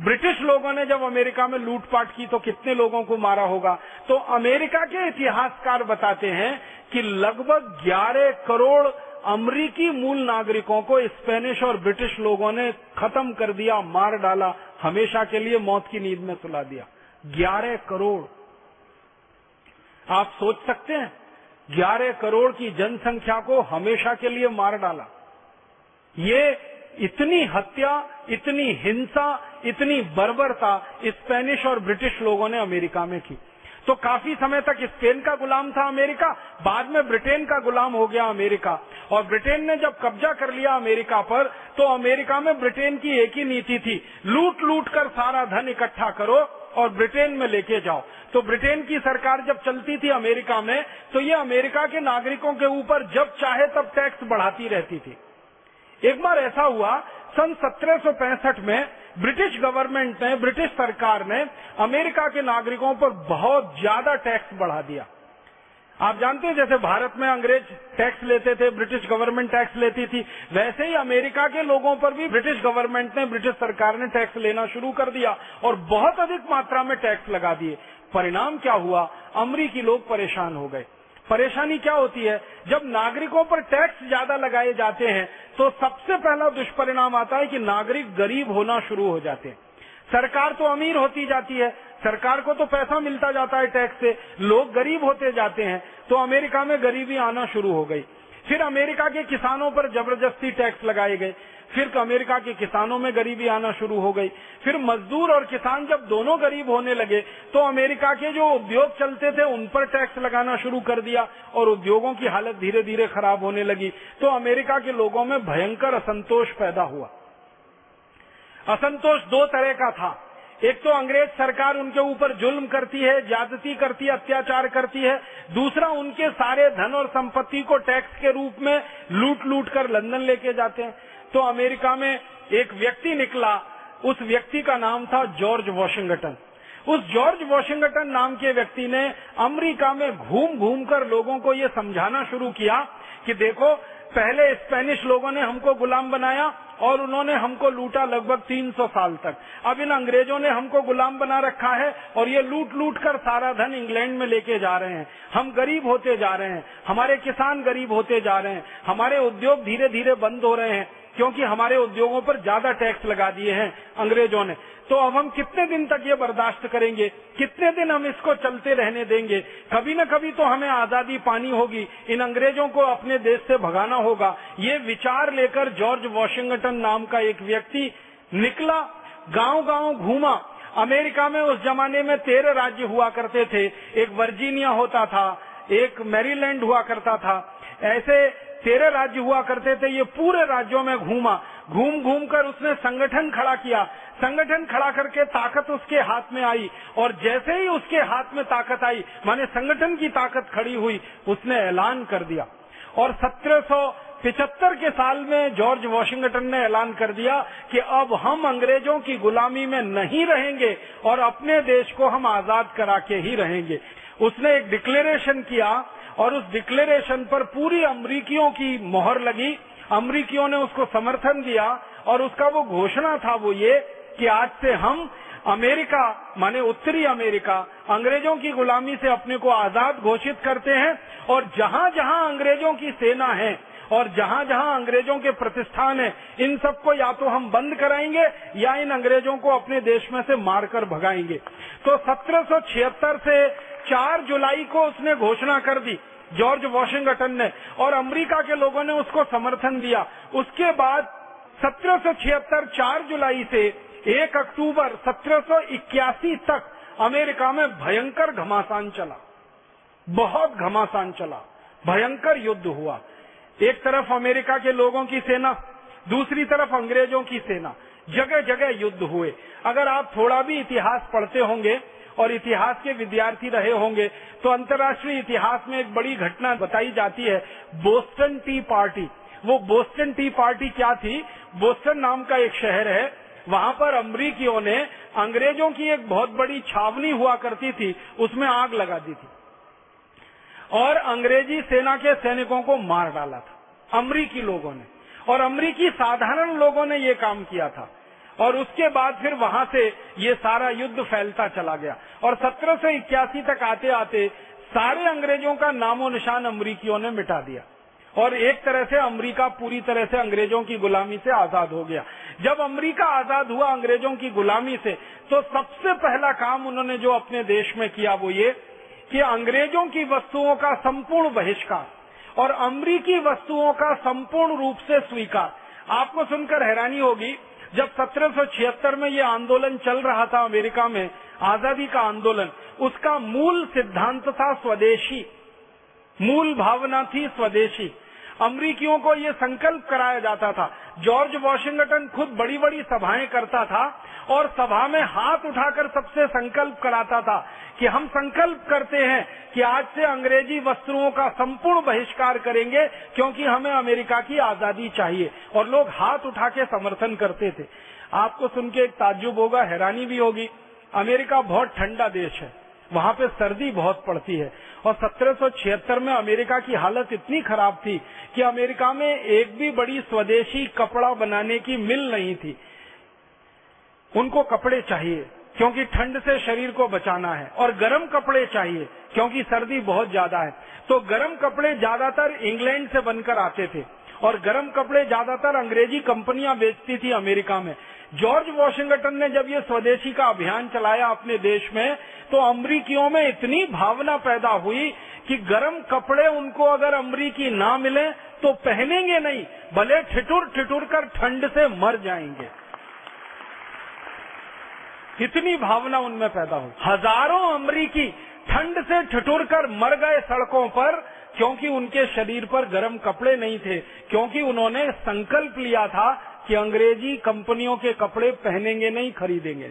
ब्रिटिश लोगों ने जब अमेरिका में लूटपाट की तो कितने लोगों को मारा होगा? तो अमेरिका के इतिहासकार बताते हैं कि लगभग 11 करोड़ अमरीकी मूल नागरिकों को स्पेनिश और ब्रिटिश लोगों ने खत्म कर दिया, मार डाला, हमेशा के लिए मौत की नींद में सुला दिया। 11 करोड़। आप सोच सकते हैं 11 करोड़ की जनसंख्या को हमेशा के लिए मार डाला। ये इतनी हत्या, इतनी हिंसा, इतनी बर्बरता स्पेनिश और ब्रिटिश लोगों ने अमेरिका में की। तो काफ़ी समय तक स्पेन का गुलाम था अमेरिका, बाद में ब्रिटेन का गुलाम हो गया अमेरिका। और ब्रिटेन ने जब कब्जा कर लिया अमेरिका पर तो अमेरिका में ब्रिटेन की एक ही नीति थी लूट लूट कर सारा धन इकट्ठा करो और ब्रिटेन में लेके जाओ। तो ब्रिटेन की सरकार जब चलती थी अमेरिका में तो ये अमेरिका के नागरिकों के ऊपर जब चाहे तब टैक्स बढ़ाती रहती थी। एक बार ऐसा हुआ, सन 1765 में ब्रिटिश गवर्नमेंट ने, ब्रिटिश सरकार ने अमेरिका के नागरिकों पर बहुत ज़्यादा टैक्स बढ़ा दिया। आप जानते हैं, जैसे भारत में अंग्रेज़ टैक्स लेते थे, ब्रिटिश गवर्नमेंट टैक्स लेती थी, वैसे ही अमेरिका के लोगों पर भी ब्रिटिश गवर्नमेंट ने, ब्रिटिश सरकार ने टैक्स लेना शुरू कर दिया और बहुत अधिक मात्रा में टैक्स लगा दिए। परिणाम क्या हुआ? अमरीकी लोग परेशान हो गए। परेशानी क्या होती है? जब नागरिकों पर टैक्स ज़्यादा लगाए जाते हैं तो सबसे पहला दुष्परिणाम आता है कि नागरिक गरीब होना शुरू हो जाते हैं। सरकार तो अमीर होती जाती है। सरकार को तो पैसा मिलता जाता है टैक्स से। लोग गरीब होते जाते हैं। तो अमेरिका में गरीबी आना शुरू हो गई। फिर अमेरिका के किसानों पर ज़बरदस्ती टैक्स लगाए गए। फिर अमेरिका के किसानों में गरीबी आना शुरू हो गई। फिर मजदूर और किसान जब दोनों गरीब होने लगे तो अमेरिका के जो उद्योग चलते थे, उन पर टैक्स लगाना शुरू कर दिया और उद्योगों की हालत धीरे धीरे खराब होने लगी। तो अमेरिका के लोगों में भयंकर असंतोष पैदा हुआ। असंतोष दो तरह का था। एक तो अंग्रेज़ सरकार उनके ऊपर जुल्म करती है, ज्यादती करती है, अत्याचार करती है। दूसरा, उनके सारे धन और संपत्ति को टैक्स के रूप में लूट लूट कर लंदन लेके जाते हैं। तो अमेरिका में एक व्यक्ति निकला। उस व्यक्ति का नाम था जॉर्ज वॉशिंगटन। उस जॉर्ज वॉशिंगटन नाम के व्यक्ति ने अमेरिका में घूम घूम कर लोगों को ये समझाना शुरू किया कि देखो, पहले स्पेनिश लोगों ने हमको गुलाम बनाया और उन्होंने हमको लूटा लगभग 300 साल तक। अब इन अंग्रेज़ों ने हमको गुलाम बना रखा है और ये लूट लूट कर सारा धन इंग्लैंड में लेके जा रहे हैं। हम गरीब होते जा रहे हैं। हमारे किसान गरीब होते जा रहे हैं। हमारे उद्योग धीरे धीरे बंद हो रहे हैं क्योंकि हमारे उद्योगों पर ज़्यादा टैक्स लगा दिए हैं अंग्रेज़ों ने। तो अब हम कितने दिन तक ये बर्दाश्त करेंगे? कितने दिन हम इसको चलते रहने देंगे? कभी न कभी तो हमें आज़ादी पानी होगी। इन अंग्रेज़ों को अपने देश से भगाना होगा। ये विचार लेकर जॉर्ज वॉशिंगटन नाम का एक व्यक्ति निकला गाँव गाँव घूमा। अमेरिका में उस जमाने में तेरह राज्य हुआ करते थे। एक वर्जीनिया होता था, एक मैरीलैंड हुआ करता था। ऐसे तेरह राज्य हुआ करते थे, ये पूरे राज्यों में घूमा। घूम घूम कर उसने संगठन खड़ा किया। संगठन खड़ा करके ताकत उसके हाथ में आई और जैसे ही उसके हाथ में ताकत आई, माने संगठन की ताकत खड़ी हुई, उसने ऐलान कर दिया। और सत्रह पिछहत्तर के साल में जॉर्ज वॉशिंगटन ने ऐलान कर दिया कि अब हम अंग्रेज़ों की गुलामी में नहीं रहेंगे और अपने देश को हम आज़ाद करा के ही रहेंगे। उसने एक डिक्लेरेशन किया और उस डिक्लेरेशन पर पूरी अमरीकियों की मोहर लगी। अमरीकियों ने उसको समर्थन दिया और उसका वो घोषणा था वो ये कि आज से हम अमेरिका, माने उत्तरी अमेरिका, अंग्रेज़ों की गुलामी से अपने को आज़ाद घोषित करते हैं और जहाँ जहाँ अंग्रेज़ों की सेना है और जहाँ जहाँ अंग्रेज़ों के प्रतिष्ठान है, इन सबको या तो हम बंद कराएँगे या इन अंग्रेज़ों को अपने देश में से मारकर भगाएँगे। तो 1776 से 4 जुलाई को उसने घोषणा कर दी, जॉर्ज वॉशिंगटन ने, और अमेरिका के लोगों ने उसको समर्थन दिया। उसके बाद 1776 4 जुलाई से 1 अक्टूबर 1781 तक अमेरिका में भयंकर घमासान चला। बहुत घमासान चला। भयंकर युद्ध हुआ। एक तरफ़ अमेरिका के लोगों की सेना, दूसरी तरफ़ अंग्रेज़ों की सेना। जगह जगह युद्ध हुए। अगर आप थोड़ा भी इतिहास पढ़ते होंगे और इतिहास के विद्यार्थी रहे होंगे तो अंतर्राष्ट्रीय इतिहास में एक बड़ी घटना बताई जाती है, बोस्टन टी पार्टी। वो बोस्टन टी पार्टी क्या थी? बोस्टन नाम का एक शहर है। वहाँ पर अमरीकियों ने अंग्रेज़ों की एक बहुत बड़ी छावनी हुआ करती थी, उसमें आग लगा दी थी। और अंग्रेज़ी सेना के सैनिकों को मार डाला था, अमरीकी लोगों ने। और अमरीकी साधारण लोगों ने ये काम किया था। और उसके बाद फिर वहाँ से ये सारा युद्ध फैलता चला गया। और सत्रह सौ इक्यासी तक आते आते सारे अंग्रेज़ों का नामो निशान अमरीकियों ने मिटा दिया। और एक तरह से अमेरिका पूरी तरह से अंग्रेज़ों की गुलामी से आज़ाद हो गया। जब अमेरिका आज़ाद हुआ अंग्रेज़ों की गुलामी से तो सबसे पहला काम उन्होंने जो अपने देश में किया वो ये कि अंग्रेज़ों की वस्तुओं का संपूर्ण बहिष्कार और अमरीकी वस्तुओं का संपूर्ण रूप से स्वीकार। आपको सुनकर हैरानी होगी, जब 1776 में ये आंदोलन चल रहा था अमेरिका में, आज़ादी का आंदोलन, उसका मूल सिद्धांत था स्वदेशी, मूल भावना थी स्वदेशी। अमरीकियों को ये संकल्प कराया जाता था। जॉर्ज वॉशिंगटन खुद बड़ी बड़ी सभाएँ करता था और सभा में हाथ उठाकर सबसे संकल्प कराता था कि हम संकल्प करते हैं कि आज से अंग्रेज़ी वस्त्रों का संपूर्ण बहिष्कार करेंगे क्योंकि हमें अमेरिका की आज़ादी चाहिए। और लोग हाथ उठा के समर्थन करते थे। आपको सुन के एक ताज्जुब होगा, हैरानी भी होगी। अमेरिका बहुत ठंडा देश है। वहाँ पे सर्दी बहुत पड़ती है। और सत्रह सौ छिहत्तर में अमेरिका की हालत इतनी खराब थी कि अमेरिका में एक भी बड़ी स्वदेशी कपड़ा बनाने की मिल नहीं थी। उनको कपड़े चाहिए, क्योंकि ठंड से शरीर को बचाना है, और गर्म कपड़े चाहिए, क्योंकि सर्दी बहुत ज़्यादा है। तो गर्म कपड़े ज़्यादातर इंग्लैंड से बनकर आते थे। और गर्म कपड़े ज़्यादातर अंग्रेज़ी कंपनियाँ बेचती थी अमेरिका में। जॉर्ज वॉशिंगटन ने जब ये स्वदेशी का अभियान चलाया अपने देश में तो अमरीकियों में इतनी भावना पैदा हुई कि गर्म कपड़े उनको अगर अमरीकी ना मिले तो पहनेंगे नहीं, भले ठिठुर ठिठुर कर ठंड से मर जाएँगे। इतनी भावना उनमें पैदा हुई। हज़ारों अमरीकी ठंड से ठिठुर कर मर गए सड़कों पर क्योंकि उनके शरीर पर गर्म कपड़े नहीं थे, क्योंकि उन्होंने संकल्प लिया था कि अंग्रेज़ी कंपनियों के कपड़े पहनेंगे नहीं, खरीदेंगे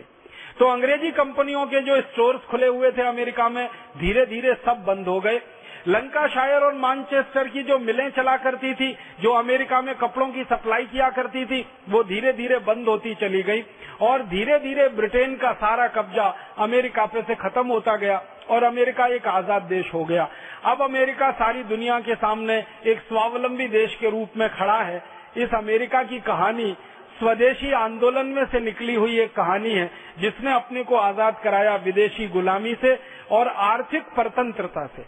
तो अंग्रेज़ी कंपनियों के जो स्टोर्स खुले हुए थे अमेरिका में धीरे धीरे सब बंद हो गए। लंका शायर और मानचेस्टर की जो मिलें चला करती थी, जो अमेरिका में कपड़ों की सप्लाई किया करती थी, वो धीरे धीरे बंद होती चली गई। और धीरे धीरे ब्रिटेन का सारा कब्जा अमेरिका पे से खत्म होता गया और अमेरिका एक आज़ाद देश हो गया। अब अमेरिका सारी दुनिया के सामने एक स्वावलंबी देश के रूप में खड़ा है। इस अमेरिका की कहानी स्वदेशी आंदोलन में से निकली हुई एक कहानी है, जिसने अपने को आज़ाद कराया विदेशी गुलामी से और आर्थिक परतंत्रता से।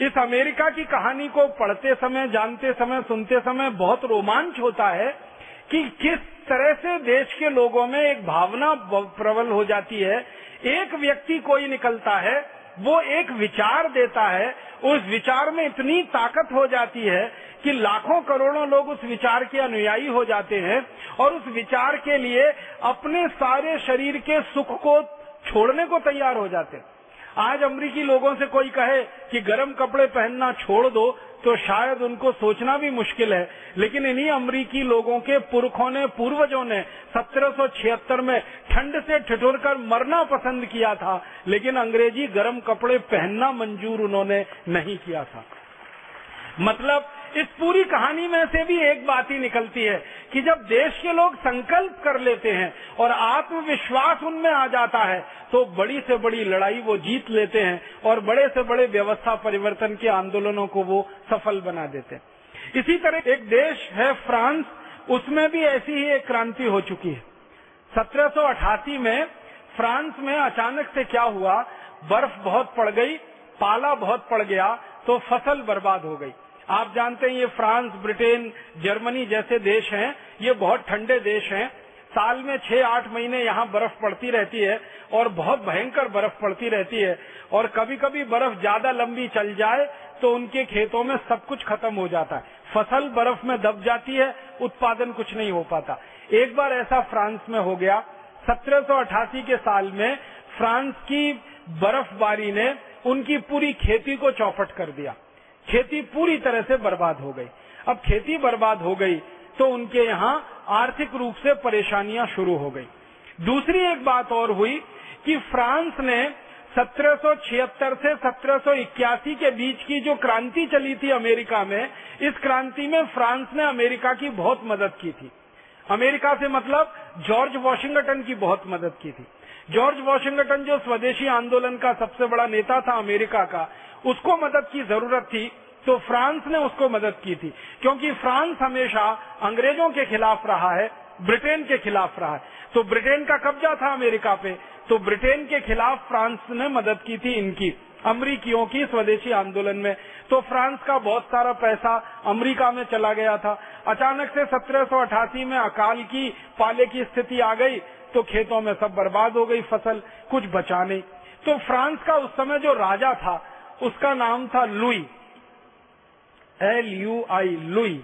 इस अमेरिका की कहानी को पढ़ते समय, जानते समय, सुनते समय बहुत रोमांच होता है कि किस तरह से देश के लोगों में एक भावना प्रबल हो जाती है। एक व्यक्ति कोई निकलता है, वो एक विचार देता है। उस विचार में इतनी ताकत हो जाती है कि लाखों करोड़ों लोग उस विचार के अनुयायी हो जाते हैं और उस विचार के लिए अपने सारे शरीर के सुख को छोड़ने को तैयार हो जाते हैं। आज अमरीकी लोगों से कोई कहे कि गर्म कपड़े पहनना छोड़ दो तो शायद उनको सोचना भी मुश्किल है। लेकिन इन्हीं अमरीकी लोगों के पुरखों ने, पूर्वजों ने 1776 में ठंड से ठिठुर कर मरना पसंद किया था, लेकिन अंग्रेज़ी गर्म कपड़े पहनना मंजूर उन्होंने नहीं किया था। मतलब इस पूरी कहानी में से भी एक बात ही निकलती है कि जब देश के लोग संकल्प कर लेते हैं और आत्मविश्वास उनमें आ जाता है तो बड़ी से बड़ी लड़ाई वो जीत लेते हैं और बड़े से बड़े व्यवस्था परिवर्तन के आंदोलनों को वो सफल बना देते हैं। इसी तरह एक देश है फ्रांस, उसमें भी ऐसी ही एक क्रांति हो चुकी है। सत्रह सौ अठासी में फ्रांस में अचानक से क्या हुआ? बर्फ़ बहुत पड़ गई, पाला बहुत पड़ गया तो फ़सल बर्बाद हो गई। आप जानते हैं ये फ्रांस, ब्रिटेन, जर्मनी जैसे देश हैं, ये बहुत ठंडे देश हैं। साल में छह, आठ महीने यहाँ बर्फ़ पड़ती रहती है और बहुत भयंकर बर्फ़ पड़ती रहती है। और कभी कभी बर्फ़ ज़्यादा लंबी चल जाए तो उनके खेतों में सब कुछ खत्म हो जाता है। फ़सल बर्फ़ में दब जाती है, उत्पादन कुछ नहीं हो पाता। एक बार ऐसा फ्रांस में हो गया। सत्रह सौ अठासी के साल में फ्रांस की बर्फबारी ने उनकी पूरी खेती को चौपट कर दिया। खेती पूरी तरह से बर्बाद हो गई। अब खेती बर्बाद हो गई तो उनके यहाँ आर्थिक रूप से परेशानियाँ शुरू हो गई। दूसरी एक बात और हुई कि फ्रांस ने 1776 से 1781 के बीच की जो क्रांति चली थी अमेरिका में, इस क्रांति में फ्रांस ने अमेरिका की बहुत मदद की थी। अमेरिका से मतलब जॉर्ज वॉशिंगटन की बहुत मदद की थी। जॉर्ज वॉशिंगटन जो स्वदेशी आंदोलन का सबसे बड़ा नेता था अमेरिका का उसको मदद की ज़रूरत थी तो फ्रांस ने उसको मदद की थी। क्योंकि फ्रांस हमेशा अंग्रेज़ों के खिलाफ रहा है, ब्रिटेन के खिलाफ रहा है। तो ब्रिटेन का कब्जा था अमेरिका पे तो ब्रिटेन के खिलाफ फ्रांस ने मदद की थी इनकी, अमरीकियों की स्वदेशी आंदोलन में। तो फ्रांस का बहुत सारा पैसा अमेरिका में चला गया था। अचानक से सत्रह सौ अठासी में अकाल की पाले की स्थिति आ गई तो खेतों में सब बर्बाद हो गई फ़सल, कुछ बचा नहीं। तो फ्रांस का उस समय जो राजा था उसका नाम था Louis. L U I Louis.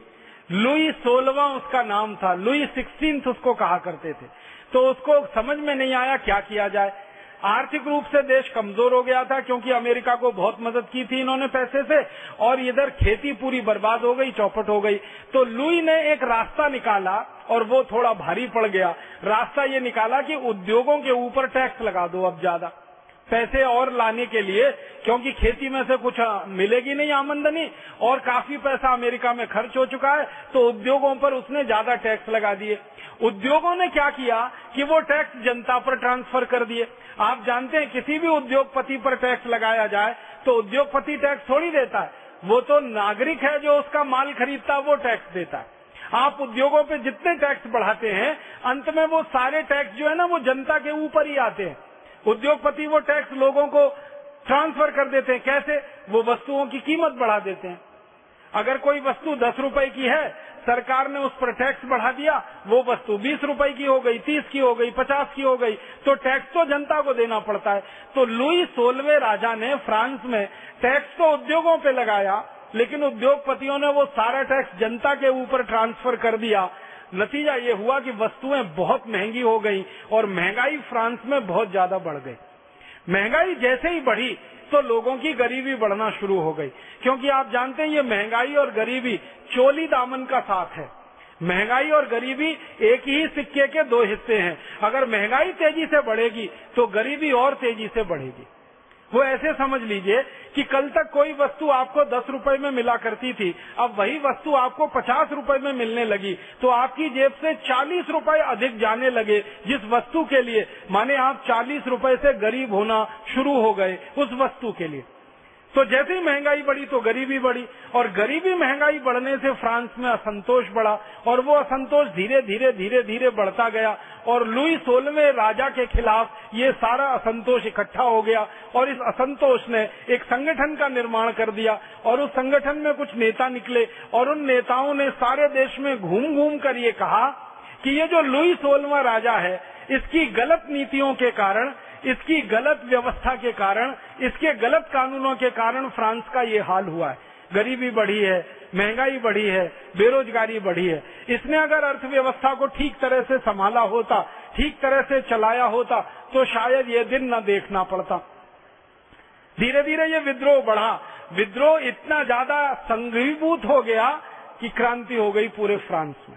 Louis सोलवा उसका नाम था। लुई सिक्सटीन उसको कहा करते थे। तो उसको समझ में नहीं आया क्या किया जाए। आर्थिक रूप से देश कमज़ोर हो गया था क्योंकि अमेरिका को बहुत मदद की थी इन्होंने पैसे से और इधर खेती पूरी बर्बाद हो गई, चौपट हो गई। तो लुई ने एक रास्ता निकाला और वो थोड़ा भारी पड़ गया। रास्ता ये निकाला कि उद्योगों के ऊपर टैक्स लगा दो अब ज़्यादा। पैसे और लाने के लिए, क्योंकि खेती में से कुछ मिलेगी नहीं आमंदनी, और काफ़ी पैसा अमेरिका में खर्च हो चुका है तो उद्योगों पर उसने ज़्यादा टैक्स लगा दिए। उद्योगों ने क्या किया कि वो टैक्स जनता पर ट्रांसफ़र कर दिए। आप जानते हैं, किसी भी उद्योगपति पर टैक्स लगाया जाए तो उद्योगपति टैक्स थोड़ी देता है। वो तो नागरिक है जो उसका माल खरीदता है, वो टैक्स देता है। आप उद्योगों पे जितने टैक्स बढ़ाते हैं, अंत में वो सारे टैक्स जो है ना, वो जनता के ऊपर ही आते हैं। उद्योगपति वो टैक्स लोगों को ट्रांसफ़र कर देते हैं। कैसे? वो वस्तुओं की कीमत बढ़ा देते हैं। अगर कोई वस्तु दस रुपए की है, सरकार ने उस पर टैक्स बढ़ा दिया, वो वस्तु बीस रुपए की हो गई, तीस की हो गई, पचास की हो गई तो टैक्स तो जनता को देना पड़ता है। तो लुई सोलवे राजा ने फ्रांस में टैक्स तो उद्योगों पे लगाया, लेकिन उद्योगपतियों ने वो सारा टैक्स जनता के ऊपर ट्रांसफ़र कर दिया। नतीजा ये हुआ कि वस्तुएँ बहुत महँगी हो गई और महँगाई फ्रांस में बहुत ज़्यादा बढ़ गई। महँगाई जैसे ही बढ़ी तो लोगों की गरीबी बढ़ना शुरू हो गई। क्योंकि आप जानते हैं, ये महँगाई और गरीबी चोली दामन का साथ है। महँगाई और गरीबी एक ही सिक्के के दो हिस्से हैं। अगर महँगाई तेज़ी से बढ़ेगी तो गरीबी और तेज़ी से बढ़ेगी। वो ऐसे समझ लीजिए कि कल तक कोई वस्तु आपको दस रुपए में मिला करती थी, अब वही वस्तु आपको पचास रुपए में मिलने लगी तो आपकी जेब से चालीस रुपए अधिक जाने लगे जिस वस्तु के लिए। माने आप चालीस रुपए से गरीब होना शुरू हो गए उस वस्तु के लिए। तो जैसे ही महँगाई बढ़ी तो गरीबी बढ़ी और गरीबी महँगाई बढ़ने से फ्रांस में असंतोष बढ़ा और वो असंतोष धीरे धीरे धीरे धीरे बढ़ता गया और लुई सोलवे राजा के खिलाफ ये सारा असंतोष इकट्ठा हो गया और इस असंतोष ने एक संगठन का निर्माण कर दिया और उस संगठन में कुछ नेता निकले और उन नेताओं ने सारे देश में घूम घूम कर ये कहा कि ये जो लुई सोलवा राजा है, इसकी गलत नीतियों के कारण इसकी गलत व्यवस्था के कारण, इसके गलत कानूनों के कारण फ्रांस का ये हाल हुआ है। गरीबी बढ़ी है, महँगाई बढ़ी है, बेरोजगारी बढ़ी है। इसने अगर अर्थव्यवस्था को ठीक तरह से संभाला होता, ठीक तरह से चलाया होता तो शायद ये दिन न देखना पड़ता। धीरे धीरे ये विद्रोह बढ़ा। विद्रोह इतना ज़्यादा संघीभूत हो गया कि क्रांति हो गई पूरे फ्रांस में।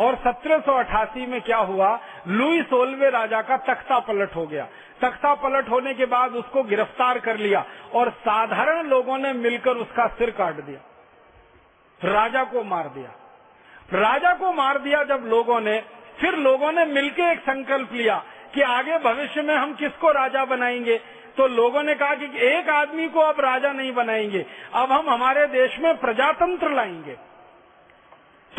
और 1788 में क्या हुआ? लुई सोलवे राजा का तख्ता पलट हो गया। तख्ता पलट होने के बाद उसको गिरफ़्तार कर लिया और साधारण लोगों ने मिलकर उसका सिर काट दिया। राजा को मार दिया। राजा को मार दिया जब लोगों ने, फिर लोगों ने मिलकर एक संकल्प लिया कि आगे भविष्य में हम किसको राजा बनाएँगे? तो लोगों ने कहा कि एक आदमी को अब राजा नहीं बनाएँगे। अब हम हमारे देश में प्रजातंत्र लाएँगे।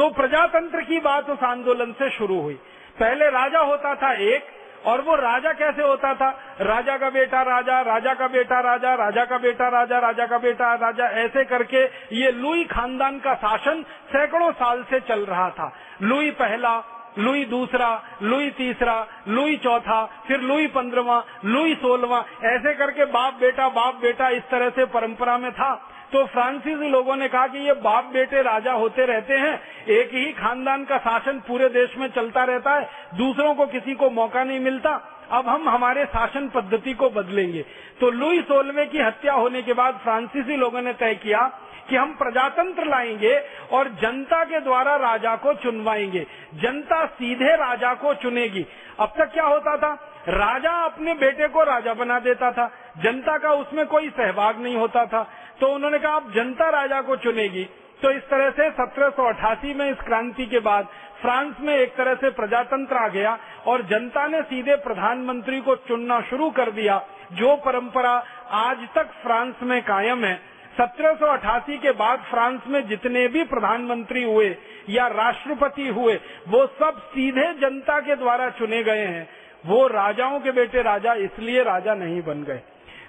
तो प्रजातंत्र की बात उस आंदोलन से शुरू हुई। पहले राजा होता था एक, और वो राजा कैसे होता था? राजा का बेटा राजा राजा का बेटा राजा राजा का बेटा राजा राजा का बेटा राजा, ऐसे करके ये लुई खानदान का शासन सैकड़ों साल से चल रहा था। लुई पहला, लुई दूसरा, लुई तीसरा, लुई चौथा, फिर लुई पंद्रवा लुई सोलवा ऐसे करके बाप बेटा बाप बेटा इस तरह से परंपरा में था। तो फ्रांसीसी लोगों ने कहा कि ये बाप बेटे राजा होते रहते हैं, एक ही खानदान का शासन पूरे देश में चलता रहता है, दूसरों को किसी को मौका नहीं मिलता, अब हम हमारे शासन पद्धति को बदलेंगे। तो लुई सोलवे की हत्या होने के बाद फ्रांसीसी लोगों ने तय किया कि हम प्रजातंत्र लाएँगे और जनता के द्वारा राजा को चुनवाएँगे। जनता सीधे राजा को चुनेगी। अब तक क्या होता था? राजा अपने बेटे को राजा बना देता था। जनता का उसमें कोई सहभाग नहीं होता था। तो उन्होंने कहा, अब जनता राजा को चुनेगी। तो इस तरह से 1788 में इस क्रांति के बाद फ्रांस में एक तरह से प्रजातंत्र आ गया और जनता ने सीधे प्रधानमंत्री को चुनना शुरू कर दिया, जो परंपरा आज तक फ्रांस में कायम है। 1788 के बाद फ्रांस में जितने भी प्रधानमंत्री हुए या राष्ट्रपति हुए, वो सब सीधे जनता के द्वारा चुने गए हैं। वो राजाओं के बेटे राजा, इसलिए राजा नहीं बन गए।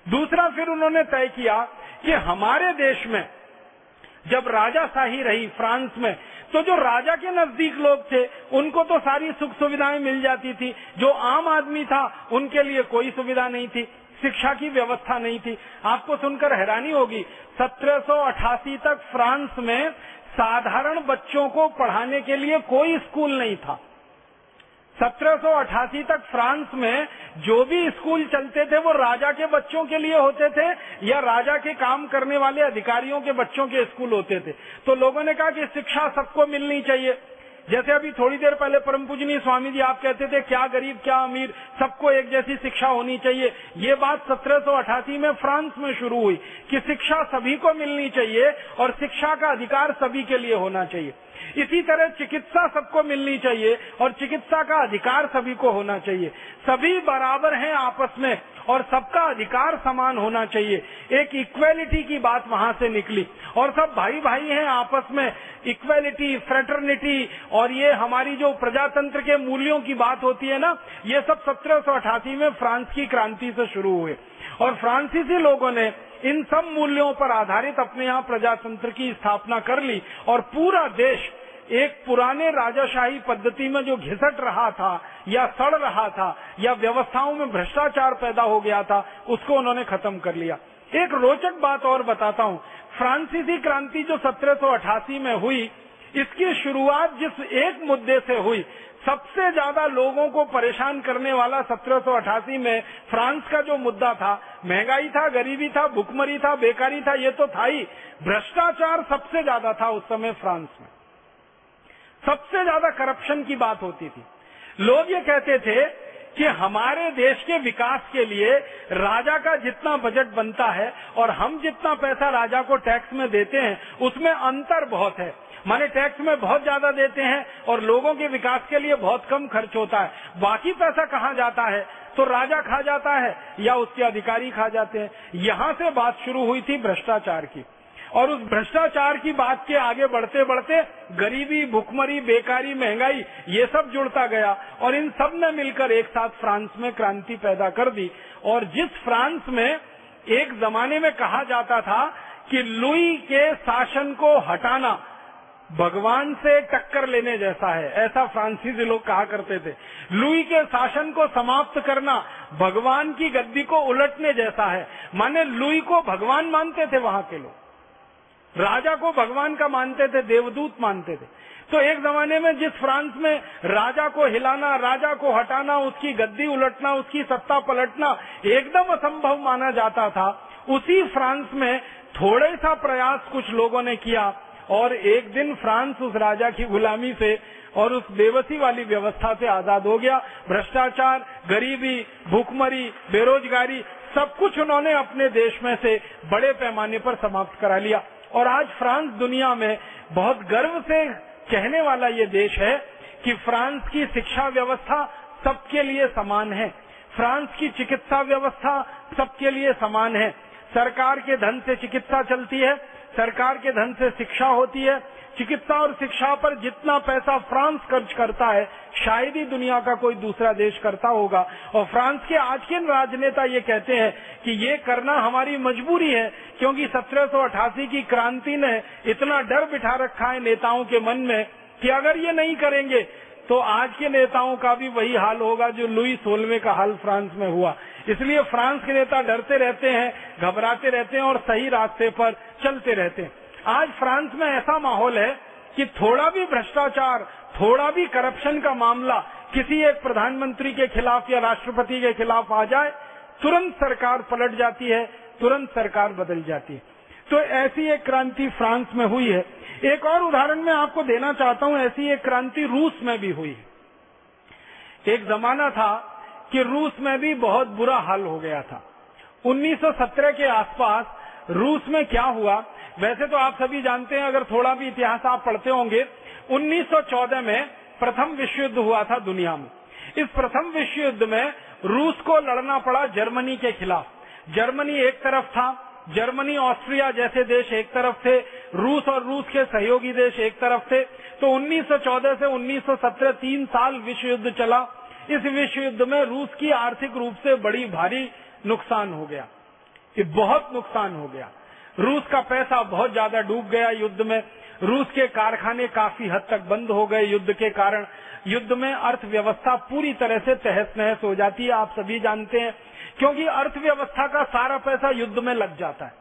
दूसरा फिर उन्होंने तय किया कि हमारे देश में जब राजा शाही रही फ्रांस में तो जो राजा के नज़दीक लोग थे, उनको तो सारी सुख सुविधाएँ मिल जाती थी। जो आम आदमी था, उनके लिए कोई सुविधा नहीं थी, शिक्षा की व्यवस्था नहीं थी। आपको सुनकर हैरानी होगी 1788 तक फ्रांस में साधारण बच्चों को पढ़ाने के लिए कोई स्कूल नहीं था। 1788 तक फ्रांस में जो भी स्कूल चलते थे, वो राजा के बच्चों के लिए होते थे या राजा के काम करने वाले अधिकारियों के बच्चों के स्कूल होते थे। तो लोगों ने कहा कि शिक्षा सबको मिलनी चाहिए। जैसे अभी थोड़ी देर पहले परम पूजनीय स्वामी जी आप कहते थे, क्या गरीब, क्या अमीर, सबको एक जैसी शिक्षा होनी चाहिए। ये बात सत्रह सौ अठासी में फ्रांस में शुरू हुई कि शिक्षा सभी को मिलनी चाहिए और शिक्षा का अधिकार सभी के लिए होना चाहिए। इसी तरह चिकित्सा सबको मिलनी चाहिए और चिकित्सा का अधिकार सभी को होना चाहिए। सभी बराबर हैं आपस में और सबका अधिकार समान होना चाहिए। एक इक्वेलिटी की बात वहाँ से निकली और सब भाई भाई हैं आपस में। इक्वेलिटी फ्रेटर्निटी और ये हमारी जो प्रजातंत्र के मूल्यों की बात होती है ना, ये सब सत्रह सौ अठासी में फ्रांस की क्रांति से शुरू हुए। और फ्रांसीसी लोगों ने इन सब मूल्यों पर आधारित अपने यहाँ प्रजातंत्र की स्थापना कर ली और पूरा देश एक पुराने राजाशाही पद्धति में जो घिसट रहा था या सड़ रहा था या व्यवस्थाओं में भ्रष्टाचार पैदा हो गया था, उसको उन्होंने खत्म कर लिया। एक रोचक बात और बताता हूँ। फ्रांसीसी क्रांति जो 1788 में हुई, इसकी शुरुआत जिस एक मुद्दे से हुई सबसे ज़्यादा लोगों को परेशान करने वाला 1788 में फ्रांस का जो मुद्दा था, महँगाई था, गरीबी था, भुखमरी था, बेकारी था, ये तो था ही। भ्रष्टाचार सबसे ज़्यादा था उस समय फ्रांस में। सबसे ज़्यादा करप्शन की बात होती थी। लोग ये कहते थे कि हमारे देश के विकास के लिए राजा का जितना बजट बनता है और हम जितना पैसा राजा को टैक्स में देते हैं, उसमें अंतर बहुत है। माने टैक्स में बहुत ज़्यादा देते हैं और लोगों के विकास के लिए बहुत कम खर्च होता है। बाकी पैसा कहाँ जाता है? तो राजा खा जाता है या उसके अधिकारी खा जाते हैं। यहाँ से बात शुरू हुई थी भ्रष्टाचार की। और उस भ्रष्टाचार की बात के आगे बढ़ते बढ़ते गरीबी, भुखमरी, बेकारी, महँगाई, ये सब जुड़ता गया और इन सबने मिलकर एक साथ फ्रांस में क्रांति पैदा कर दी। और जिस फ्रांस में एक जमाने में कहा जाता था कि लुई के शासन को हटाना भगवान से टक्कर लेने जैसा है। ऐसा फ्रांसीसी लोग कहा करते थे। लुई के शासन को समाप्त करना भगवान की गद्दी को उलटने जैसा है। माने लुई को भगवान मानते थे वहाँ के लोग। राजा को भगवान का मानते थे, देवदूत मानते थे। तो एक जमाने में जिस फ्रांस में राजा को हिलाना, राजा को हटाना, उसकी गद्दी उलटना, उसकी सत्ता पलटना एकदम असंभव माना जाता था, उसी फ्रांस में थोड़े सा प्रयास कुछ लोगों ने किया। और एक दिन फ्रांस उस राजा की गुलामी से और उस बेबसी वाली व्यवस्था से आज़ाद हो गया। भ्रष्टाचार, गरीबी, भूखमरी, बेरोजगारी, सब कुछ उन्होंने अपने देश में से बड़े पैमाने पर समाप्त करा लिया। और आज फ्रांस दुनिया में बहुत गर्व से कहने वाला ये देश है कि फ्रांस की शिक्षा व्यवस्था सबके लिए समान है। फ्रांस की चिकित्सा व्यवस्था सबके लिए समान है। सरकार के धन से चिकित्सा चलती है। सरकार के धन से शिक्षा होती है, चिकित्सा और शिक्षा पर जितना पैसा फ्रांस खर्च करता है, शायद ही दुनिया का कोई दूसरा देश करता होगा। और फ्रांस के आज के राजनेता ये कहते हैं कि ये करना हमारी मजबूरी है, क्योंकि 1788 की क्रांति ने इतना डर बिठा रखा है नेताओं के मन में कि अगर ये नहीं करेंगे तो आज के नेताओं का भी वही हाल होगा जो लुई सोलवे का हाल फ्रांस में हुआ। इसलिए फ्रांस के नेता डरते रहते हैं, घबराते रहते हैं और सही रास्ते पर चलते रहते हैं। आज फ्रांस में ऐसा माहौल है कि थोड़ा भी भ्रष्टाचार, थोड़ा भी करप्शन का मामला किसी एक प्रधानमंत्री के खिलाफ या राष्ट्रपति के खिलाफ आ जाए, तुरंत सरकार पलट जाती है, तुरंत सरकार बदल जाती है। तो ऐसी एक क्रांति फ्रांस में हुई है। एक और उदाहरण मैं आपको देना चाहता हूँ, ऐसी एक क्रांति रूस में भी हुई। है एक जमाना था कि रूस में भी बहुत बुरा हाल हो गया था। 1917 के आसपास रूस में क्या हुआ? वैसे तो आप सभी जानते हैं, अगर थोड़ा भी इतिहास आप पढ़ते होंगे 1914 में प्रथम विश्व युद्ध हुआ था दुनिया में। इस प्रथम विश्व युद्ध में रूस को लड़ना पड़ा जर्मनी के खिलाफ। जर्मनी एक तरफ़ था जर्मनी, ऑस्ट्रिया जैसे देश एक तरफ़ थे, रूस और रूस के सहयोगी देश एक तरफ़ थे। तो 1914 से 1917 तीन साल विश्व युद्ध चला। इस विश्व युद्ध में रूस की आर्थिक रूप से बड़ी भारी नुकसान हो गया। ये बहुत नुकसान हो गया। रूस का पैसा बहुत ज़्यादा डूब गया युद्ध में। रूस के कारखाने काफ़ी हद तक बंद हो गए युद्ध के कारण। युद्ध में अर्थव्यवस्था पूरी तरह से तहस नहस हो जाती है, आप सभी जानते हैं। क्योंकि अर्थव्यवस्था का सारा पैसा युद्ध में लग जाता है।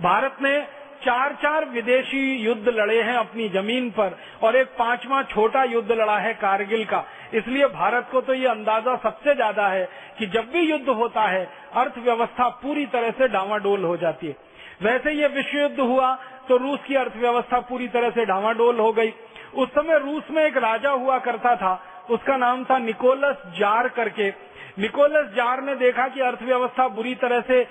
भारत ने चार चार विदेशी युद्ध लड़े हैं अपनी ज़मीन पर और एक पांचवा छोटा युद्ध लड़ा है कारगिल का। इसलिए भारत को तो ये अंदाज़ा सबसे ज़्यादा है कि जब भी युद्ध होता है, अर्थव्यवस्था पूरी तरह से डावाडोल हो जाती है। वैसे ये विश्व युद्ध हुआ तो रूस की अर्थव्यवस्था पूरी तरह से डावाडोल हो गई। उस समय रूस में एक राजा हुआ करता था, उसका नाम था निकोलस जार करके। निकोलस जार ने देखा कि अर्थव्यवस्था बुरी तरह से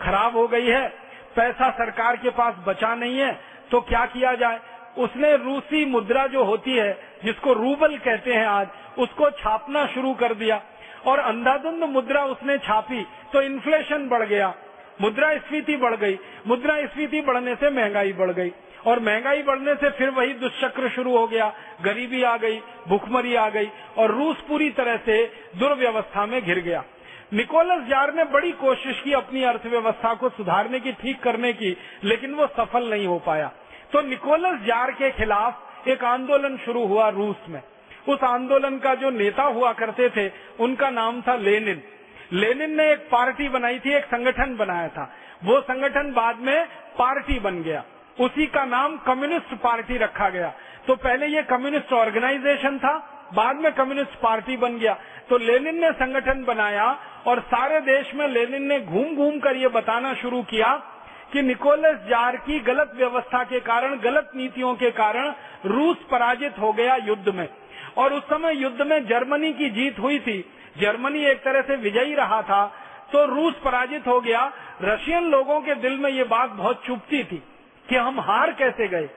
खराब हो गई है, पैसा सरकार के पास बचा नहीं है तो क्या किया जाए? उसने रूसी मुद्रा जो होती है, जिसको रूबल कहते हैं आज, उसको छापना शुरू कर दिया और अंधाधुंध मुद्रा उसने छापी तो इन्फ्लेशन बढ़ गया मुद्रा स्फीति बढ़ गई मुद्रा स्फीति बढ़ने से महँगाई बढ़ गई। और महँगाई बढ़ने से फिर वही दुष्चक्र शुरू हो गया। गरीबी आ गई, भुखमरी आ गई और रूस पूरी तरह से दुर्व्यवस्था में घिर गया। निकोलस जार ने बड़ी कोशिश की अपनी अर्थव्यवस्था को सुधारने की, ठीक करने की, लेकिन वो सफल नहीं हो पाया। तो निकोलस जार के खिलाफ एक आंदोलन शुरू हुआ रूस में। उस आंदोलन का जो नेता हुआ करते थे, उनका नाम था लेनिन। लेनिन ने एक पार्टी बनाई थी, एक संगठन बनाया था। वो संगठन बाद में पार्टी बन गया। उसी का नाम कम्युनिस्ट पार्टी रखा गया। तो पहले ये कम्युनिस्ट ऑर्गेनाइजेशन था, बाद में कम्युनिस्ट पार्टी बन गया। तो लेनिन ने संगठन बनाया और सारे देश में लेनिन ने घूम घूम कर ये बताना शुरू किया कि निकोलस जार की गलत व्यवस्था के कारण, गलत नीतियों के कारण रूस पराजित हो गया युद्ध में। और उस समय युद्ध में जर्मनी की जीत हुई थी। जर्मनी एक तरह से विजयी रहा था तो रूस पराजित हो गया। रशियन लोगों के दिल में ये बात बहुत चुपती थी। कि हम हार कैसे गए?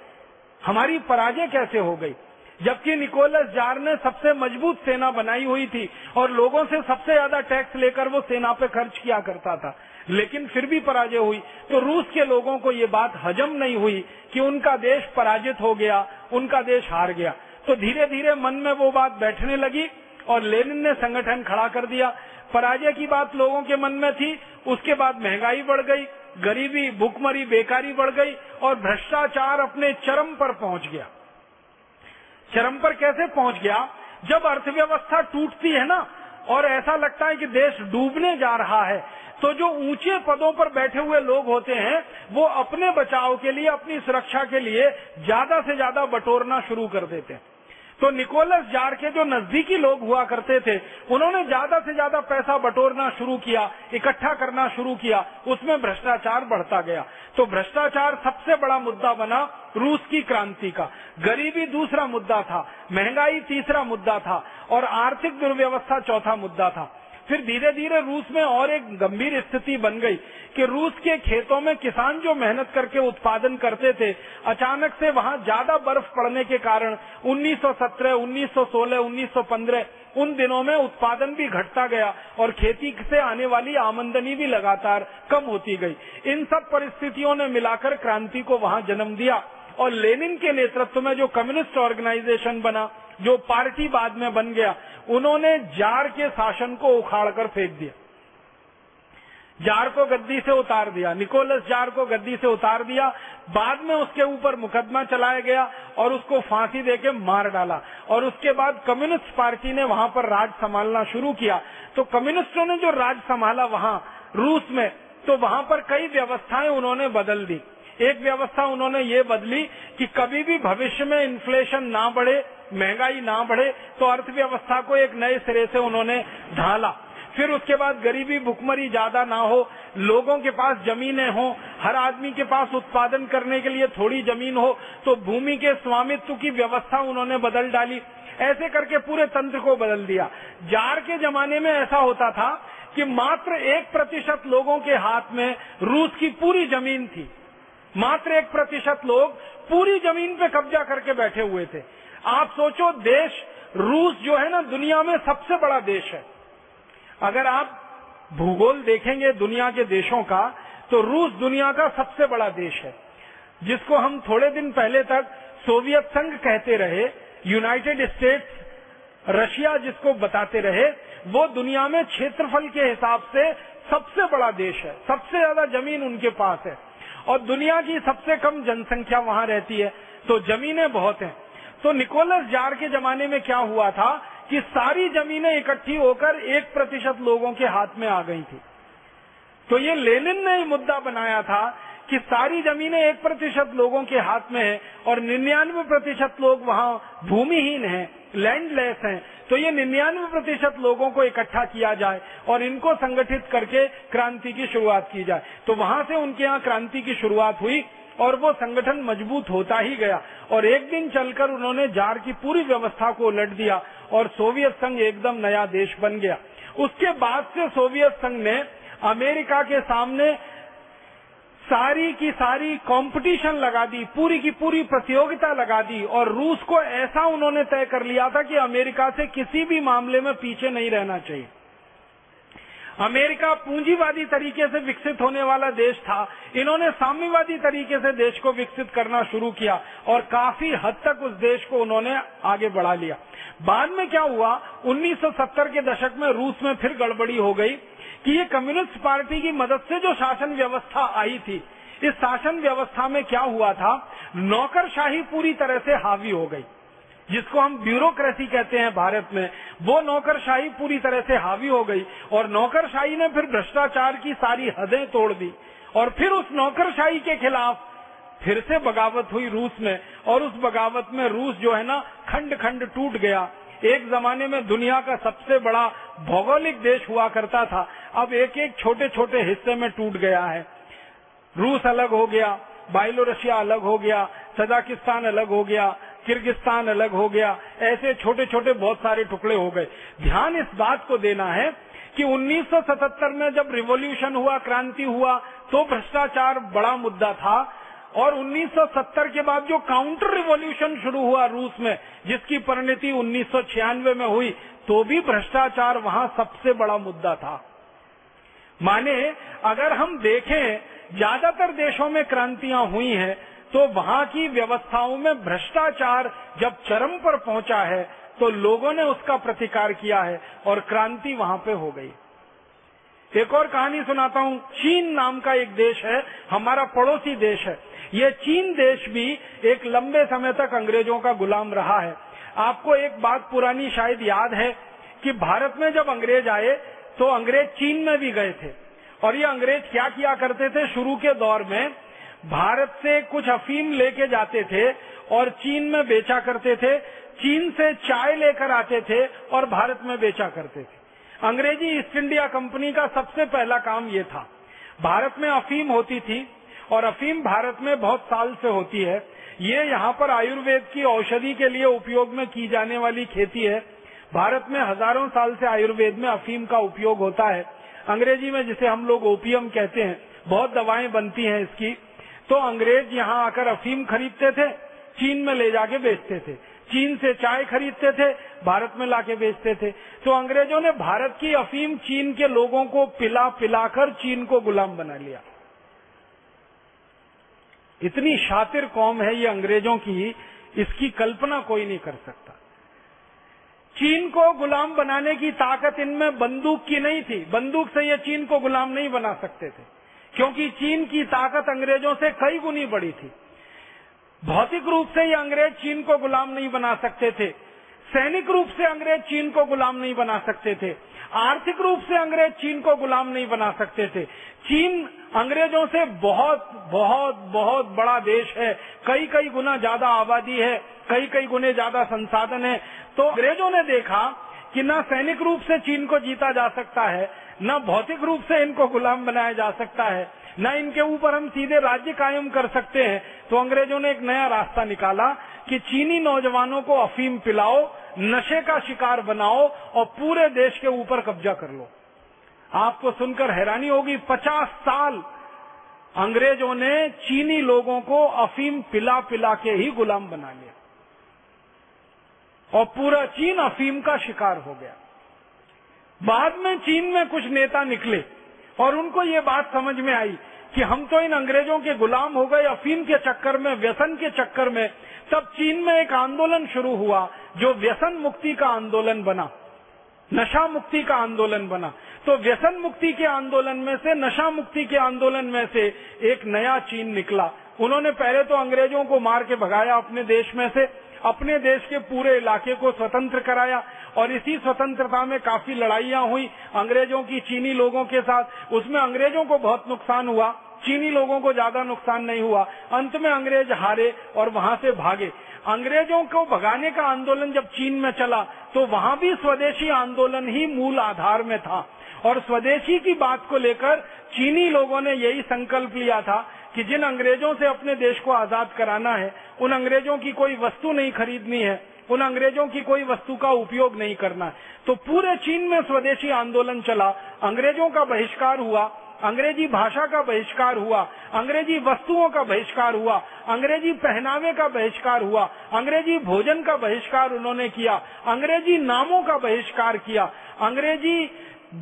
हमारी पराजय कैसे हो गई? जबकि निकोलस जार ने सबसे मज़बूत सेना बनाई हुई थी और लोगों से सबसे ज़्यादा टैक्स लेकर वो सेना पे खर्च किया करता था। लेकिन फिर भी पराजय हुई। तो रूस के लोगों को ये बात हजम नहीं हुई कि उनका देश पराजित हो गया, उनका देश हार गया। तो धीरे धीरे मन में वो बात बैठने लगी और लेनिन ने संगठन खड़ा कर दिया। पराजय की बात लोगों के मन में थी, उसके बाद महँगाई बढ़ गई। गरीबी, भूखमरी, बेकारी बढ़ गई और भ्रष्टाचार अपने चरम पर पहुँच गया। चरम पर कैसे पहुँच गया? जब अर्थव्यवस्था टूटती है ना, और ऐसा लगता है कि देश डूबने जा रहा है तो जो ऊँचे पदों पर बैठे हुए लोग होते हैं, वो अपने बचाव के लिए, अपनी सुरक्षा के लिए ज़्यादा से ज़्यादा बटोरना शुरू कर देते हैं। तो निकोलस जार के जो नजदीकी लोग हुआ करते थे, उन्होंने ज़्यादा से ज़्यादा पैसा बटोरना शुरू किया, इकट्ठा करना शुरू किया, उसमें भ्रष्टाचार बढ़ता गया। तो भ्रष्टाचार सबसे बड़ा मुद्दा बना रूस की क्रांति का। गरीबी दूसरा मुद्दा था, महँगाई तीसरा मुद्दा था, और आर्थिक दुर्व्यवस्था चौथा मुद्दा था। फिर धीरे धीरे रूस में और एक गंभीर स्थिति बन गई कि रूस के खेतों में किसान जो मेहनत करके उत्पादन करते थे अचानक से वहाँ ज़्यादा बर्फ़ पड़ने के कारण 1917, 1916, 1915 उन दिनों में उत्पादन भी घटता गया और खेती से आने वाली आमदनी भी लगातार कम होती गई। इन सब परिस्थितियों ने मिलाकर क्रांति को वहाँ जन्म दिया। और लेनिन के नेतृत्व में जो कम्युनिस्ट ऑर्गेनाइजेशन बना, जो पार्टी बाद में बन गया, उन्होंने जार के शासन को उखाड़ कर फेंक दिया। जार को गद्दी से उतार दिया, निकोलस जार को गद्दी से उतार दिया, बाद में उसके ऊपर मुकदमा चलाया गया और उसको फांसी देके मार डाला। और उसके बाद कम्युनिस्ट पार्टी ने वहाँ पर राज संभालना शुरू किया। तो कम्युनिस्टों ने जो राज संभाला वहाँ, रूस में तो वहाँ पर कई व्यवस्थाएँ उन्होंने बदल दी। एक व्यवस्था उन्होंने ये बदली कि कभी भी भविष्य में इन्फ्लेशन ना बढ़े, महँगाई ना बढ़े तो अर्थव्यवस्था को एक नए सिरे से उन्होंने ढाला। फिर उसके बाद गरीबी भुखमरी ज़्यादा ना हो, लोगों के पास जमीनें हो, हर आदमी के पास उत्पादन करने के लिए थोड़ी ज़मीन हो तो भूमि के स्वामित्व की व्यवस्था उन्होंने बदल डाली। ऐसे करके पूरे तंत्र को बदल दिया। जार के जमाने में ऐसा होता था कि मात्र एक प्रतिशत लोगों के हाथ में रूस की पूरी ज़मीन थी। मात्र एक प्रतिशत लोग पूरी ज़मीन पे कब्जा करके बैठे हुए थे। आप सोचो, देश रूस जो है ना, दुनिया में सबसे बड़ा देश है। अगर आप भूगोल देखेंगे दुनिया के देशों का तो रूस दुनिया का सबसे बड़ा देश है। जिसको हम थोड़े दिन पहले तक सोवियत संघ कहते रहे, यूनाइटेड स्टेट्स, रशिया जिसको बताते रहे, वो दुनिया में क्षेत्रफल के हिसाब से सबसे बड़ा देश है। सबसे ज़्यादा ज़मीन उनके पास है। और दुनिया की सबसे कम जनसंख्या वहाँ रहती है। तो जमीनें बहुत हैं। तो निकोलस जार के जमाने में क्या हुआ था कि सारी जमीनें इकट्ठी होकर एक प्रतिशत लोगों के हाथ में आ गई थी। तो ये लेनिन ने मुद्दा बनाया था कि सारी जमीनें एक प्रतिशत लोगों के हाथ में है और निन्यानवे प्रतिशत लोग वहाँ भूमिहीन हैं। लैंडलेस हैं। तो ये निन्यानवे प्रतिशत लोगों को इकट्ठा किया जाए और इनको संगठित करके क्रांति की शुरुआत की जाए। तो वहाँ से उनके यहाँ क्रांति की शुरुआत हुई और वो संगठन मज़बूत होता ही गया। और एक दिन चलकर उन्होंने जार की पूरी व्यवस्था को उलट दिया और सोवियत संघ एकदम नया देश बन गया। उसके बाद से सोवियत संघ ने अमेरिका के सामने सारी की सारी कंपटीशन लगा दी, पूरी की पूरी प्रतियोगिता लगा दी और रूस को ऐसा उन्होंने तय कर लिया था कि अमेरिका से किसी भी मामले में पीछे नहीं रहना चाहिए। अमेरिका पूंजीवादी तरीके से विकसित होने वाला देश था। इन्होंने साम्यवादी तरीके से देश को विकसित करना शुरू किया और काफ़ी हद तक उस देश को उन्होंने आगे बढ़ा लिया। बाद में क्या हुआ? 1970 के दशक में रूस में फिर गड़बड़ी हो गई। कि ये कम्युनिस्ट पार्टी की मदद से जो शासन व्यवस्था आई थी, इस शासन व्यवस्था में क्या हुआ था? नौकरशाही पूरी तरह से हावी हो गई। जिसको हम ब्यूरोक्रेसी कहते हैं भारत में, वो नौकरशाही पूरी तरह से हावी हो गई और नौकरशाही ने फिर भ्रष्टाचार की सारी हदें तोड़ दी और फिर उस नौकरशाही के खिलाफ फिर से बगावत हुई रूस में और उस बगावत में रूस जो है ना खंड खंड टूट गया। एक जमाने में दुनिया का सबसे बड़ा भौगोलिक देश हुआ करता था, अब एक एक छोटे छोटे हिस्से में टूट गया है। रूस अलग हो गया बाइलोरशिया अलग हो गया सजाकिस्तान अलग हो गया, किर्गिस्तान अलग हो गया, ऐसे छोटे छोटे बहुत सारे टुकड़े हो गए। ध्यान इस बात को देना है कि 1977 में जब रिवॉल्यूशन हुआ, क्रांति हुआ तो भ्रष्टाचार बड़ा मुद्दा था। और 1970 के बाद जो काउंटर रिवॉल्यूशन शुरू हुआ रूस में, जिसकी परिणति उन्नीस सौ छियानवे में हुई तो भी भ्रष्टाचार वहाँ सबसे बड़ा मुद्दा था। माने अगर हम देखें, ज़्यादातर देशों में क्रांतियाँ हुई हैं तो वहाँ की व्यवस्थाओं में भ्रष्टाचार जब चरम पर पहुँचा है तो लोगों ने उसका प्रतिकार किया है और क्रांति वहाँ पे हो गई। एक और कहानी सुनाता हूँ। चीन नाम का एक देश है, हमारा पड़ोसी देश है। ये चीन देश भी एक लंबे समय तक अंग्रेज़ों का गुलाम रहा है। आपको एक बात पुरानी शायद याद है कि भारत में जब अंग्रेज़ आए तो अंग्रेज़ चीन में भी गए थे। और ये अंग्रेज़ क्या किया करते थे? शुरू के दौर में भारत से कुछ अफीम लेके जाते थे और चीन में बेचा करते थे। चीन से चाय लेकर आते थे और भारत में बेचा करते थे। अंग्रेज़ी ईस्ट इंडिया कंपनी का सबसे पहला काम ये था। भारत में अफीम होती थी और अफीम भारत में बहुत साल से होती है। ये यहाँ पर आयुर्वेद की औषधि के लिए उपयोग में की जाने वाली खेती है। भारत में हज़ारों साल से आयुर्वेद में अफीम का उपयोग होता है। अंग्रेज़ी में जिसे हम लोग ओपियम कहते हैं, बहुत दवाएँ बनती हैं इसकी। तो अंग्रेज़ यहाँ आकर अफीम खरीदते थे, चीन में ले जाके बेचते थे। चीन से चाय खरीदते थे, भारत में लाके बेचते थे। तो अंग्रेज़ों ने भारत की अफीम चीन के लोगों को पिला पिलाकर चीन को गुलाम बना लिया। इतनी शातिर कौम है ये अंग्रेज़ों की, इसकी कल्पना कोई नहीं कर सकता। चीन को गुलाम बनाने की ताकत इनमें बंदूक की नहीं थी। बंदूक से ये चीन को गुलाम नहीं बना सकते थे, क्योंकि चीन की ताकत अंग्रेज़ों से कई गुनी बड़ी थी। भौतिक रूप से ये अंग्रेज़ चीन को गुलाम नहीं बना सकते थे। सैनिक रूप से अंग्रेज़ चीन को गुलाम नहीं बना सकते थे। आर्थिक रूप से अंग्रेज़ चीन को गुलाम नहीं बना सकते थे। चीन अंग्रेज़ों से बहुत बहुत बहुत बड़ा देश है। कई कई गुना ज़्यादा आबादी है कई कई गुने ज़्यादा संसाधन है। तो अंग्रेज़ों ने देखा कि न सैनिक रूप से चीन को जीता जा सकता है, न भौतिक रूप से इनको गुलाम बनाया जा सकता है, न इनके ऊपर हम सीधे राज्य कायम कर सकते हैं। तो अंग्रेज़ों ने एक नया रास्ता निकाला कि चीनी नौजवानों को अफीम पिलाओ, नशे का शिकार बनाओ और पूरे देश के ऊपर कब्जा कर लो। आपको सुनकर हैरानी होगी, पचास साल अंग्रेज़ों ने चीनी लोगों को अफीम पिला पिला के ही गुलाम बना लिया। और पूरा चीन अफीम का शिकार हो गया। बाद में चीन में कुछ नेता निकले और उनको ये बात समझ में आई कि हम तो इन अंग्रेज़ों के गुलाम हो गए, अफीम के चक्कर में, व्यसन के चक्कर में तब चीन में एक आंदोलन शुरू हुआ, जो व्यसन मुक्ति का आंदोलन बना, नशा मुक्ति का आंदोलन बना। तो व्यसन मुक्ति के आंदोलन में से, नशा मुक्ति के आंदोलन में से एक नया चीन निकला। उन्होंने पहले तो अंग्रेज़ों को मार के भगाया अपने देश में से, अपने देश के पूरे इलाके को स्वतंत्र कराया, और इसी स्वतंत्रता में काफ़ी लड़ाइयाँ हुई अंग्रेज़ों की, चीनी लोगों के साथ। उसमें अंग्रेज़ों को बहुत नुकसान हुआ। चीनी लोगों को ज़्यादा नुकसान नहीं हुआ। अंत में अंग्रेज़ हारे और वहाँ से भागे। अंग्रेज़ों को भगाने का आंदोलन जब चीन में चला तो वहाँ भी स्वदेशी आंदोलन ही मूल आधार में था। और स्वदेशी की बात को लेकर चीनी लोगों ने यही संकल्प लिया था कि जिन अंग्रेज़ों से अपने देश को आज़ाद कराना है, उन अंग्रेज़ों की कोई वस्तु नहीं खरीदनी है, उन अंग्रेज़ों की कोई वस्तु का उपयोग नहीं करना है। तो पूरे चीन में स्वदेशी आंदोलन चला, अंग्रेज़ों का बहिष्कार हुआ अंग्रेज़ी भाषा का बहिष्कार हुआ, अंग्रेज़ी वस्तुओं का बहिष्कार हुआ, अंग्रेज़ी पहनावे का बहिष्कार हुआ, अंग्रेज़ी भोजन का बहिष्कार उन्होंने किया, अंग्रेज़ी नामों का बहिष्कार किया, अंग्रेज़ी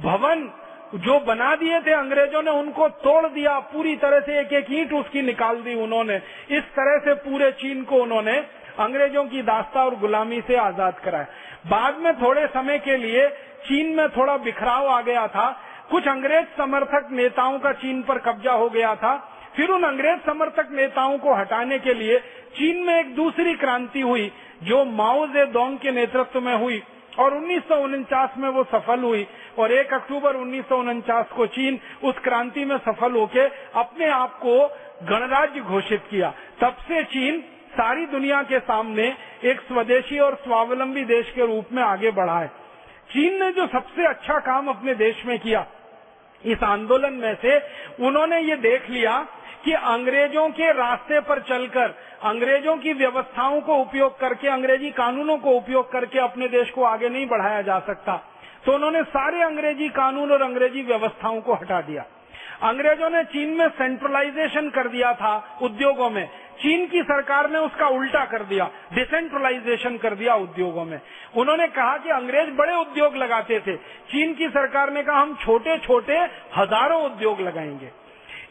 भवन जो बना दिए थे अंग्रेज़ों ने उनको तोड़ दिया, पूरी तरह से एक एक ईंट उसकी निकाल दी उन्होंने, इस तरह से पूरे चीन को उन्होंने अंग्रेज़ों की दास्ता और गुलामी से आज़ाद कराया। बाद में थोड़े समय के लिए चीन में थोड़ा बिखराव आ गया था कुछ अंग्रेज़ समर्थक नेताओं का चीन पर कब्जा हो गया था। फिर उन अंग्रेज़ समर्थक नेताओं को हटाने के लिए चीन में एक दूसरी क्रांति हुई, जो माओ जे दोंग के नेतृत्व में हुई और उन्नीस सौ उनचास में वो सफल हुई और 1 अक्टूबर उन्नीस सौ उनचास को चीन उस क्रांति में सफल होके अपने आप को गणराज्य घोषित किया। तब से चीन सारी दुनिया के सामने एक स्वदेशी और स्वावलंबी देश के रूप में आगे बढ़ा है। चीन ने जो सबसे अच्छा काम अपने देश में किया इस आंदोलन में से उन्होंने ये देख लिया कि अंग्रेज़ों के रास्ते पर चलकर, अंग्रेज़ों की व्यवस्थाओं को उपयोग करके, अंग्रेज़ी कानूनों को उपयोग करके अपने देश को आगे नहीं बढ़ाया जा सकता। तो उन्होंने सारे अंग्रेज़ी कानून और अंग्रेज़ी व्यवस्थाओं को हटा दिया। अंग्रेज़ों ने चीन में सेंट्रलाइजेशन कर दिया था उद्योगों में। चीन की सरकार ने उसका उल्टा कर दिया डिसेंट्रलाइजेशन कर दिया उद्योगों में। उन्होंने कहा कि अंग्रेज़ बड़े उद्योग लगाते थे। चीन की सरकार ने कहा, हम छोटे छोटे हज़ारों उद्योग लगाएँगे।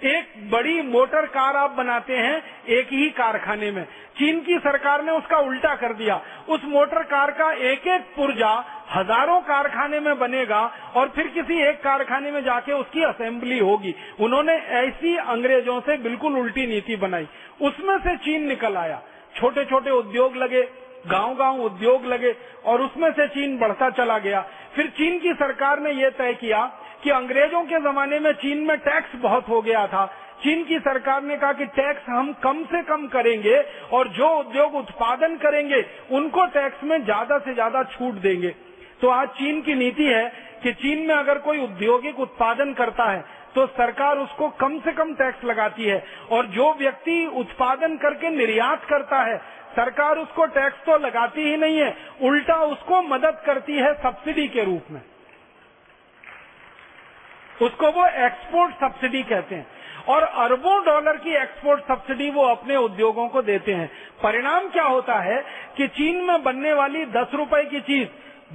एक बड़ी मोटर कार आप बनाते हैं एक ही कारखाने में। चीन की सरकार ने उसका उल्टा कर दिया। उस मोटर कार का एक एक पुर्जा हज़ारों कारखाने में बनेगा और फिर किसी एक कारखाने में जाके उसकी असेंबली होगी। उन्होंने ऐसी अंग्रेज़ों से बिल्कुल उल्टी नीति बनाई। उसमें से चीन निकल आया। छोटे छोटे उद्योग लगे गाँव गाँव उद्योग लगे और उसमें से चीन बढ़ता चला गया। फिर चीन की सरकार ने यह तय किया कि अंग्रेज़ों के जमाने में चीन में टैक्स बहुत हो गया था। चीन की सरकार ने कहा कि टैक्स हम कम से कम करेंगे और जो उद्योग उत्पादन करेंगे, उनको टैक्स में ज़्यादा से ज़्यादा छूट देंगे। तो आज चीन की नीति है कि चीन में अगर कोई औद्योगिक उत्पादन करता है तो सरकार उसको कम से कम टैक्स लगाती है। और जो व्यक्ति उत्पादन करके निर्यात करता है, सरकार उसको टैक्स तो लगाती ही नहीं है, उल्टा उसको मदद करती है सब्सिडी के रूप में। उसको वो एक्सपोर्ट सब्सिडी कहते हैं। और अरबों डॉलर की एक्सपोर्ट सब्सिडी वो अपने उद्योगों को देते हैं। परिणाम क्या होता है कि चीन में बनने वाली दस रुपए की चीज़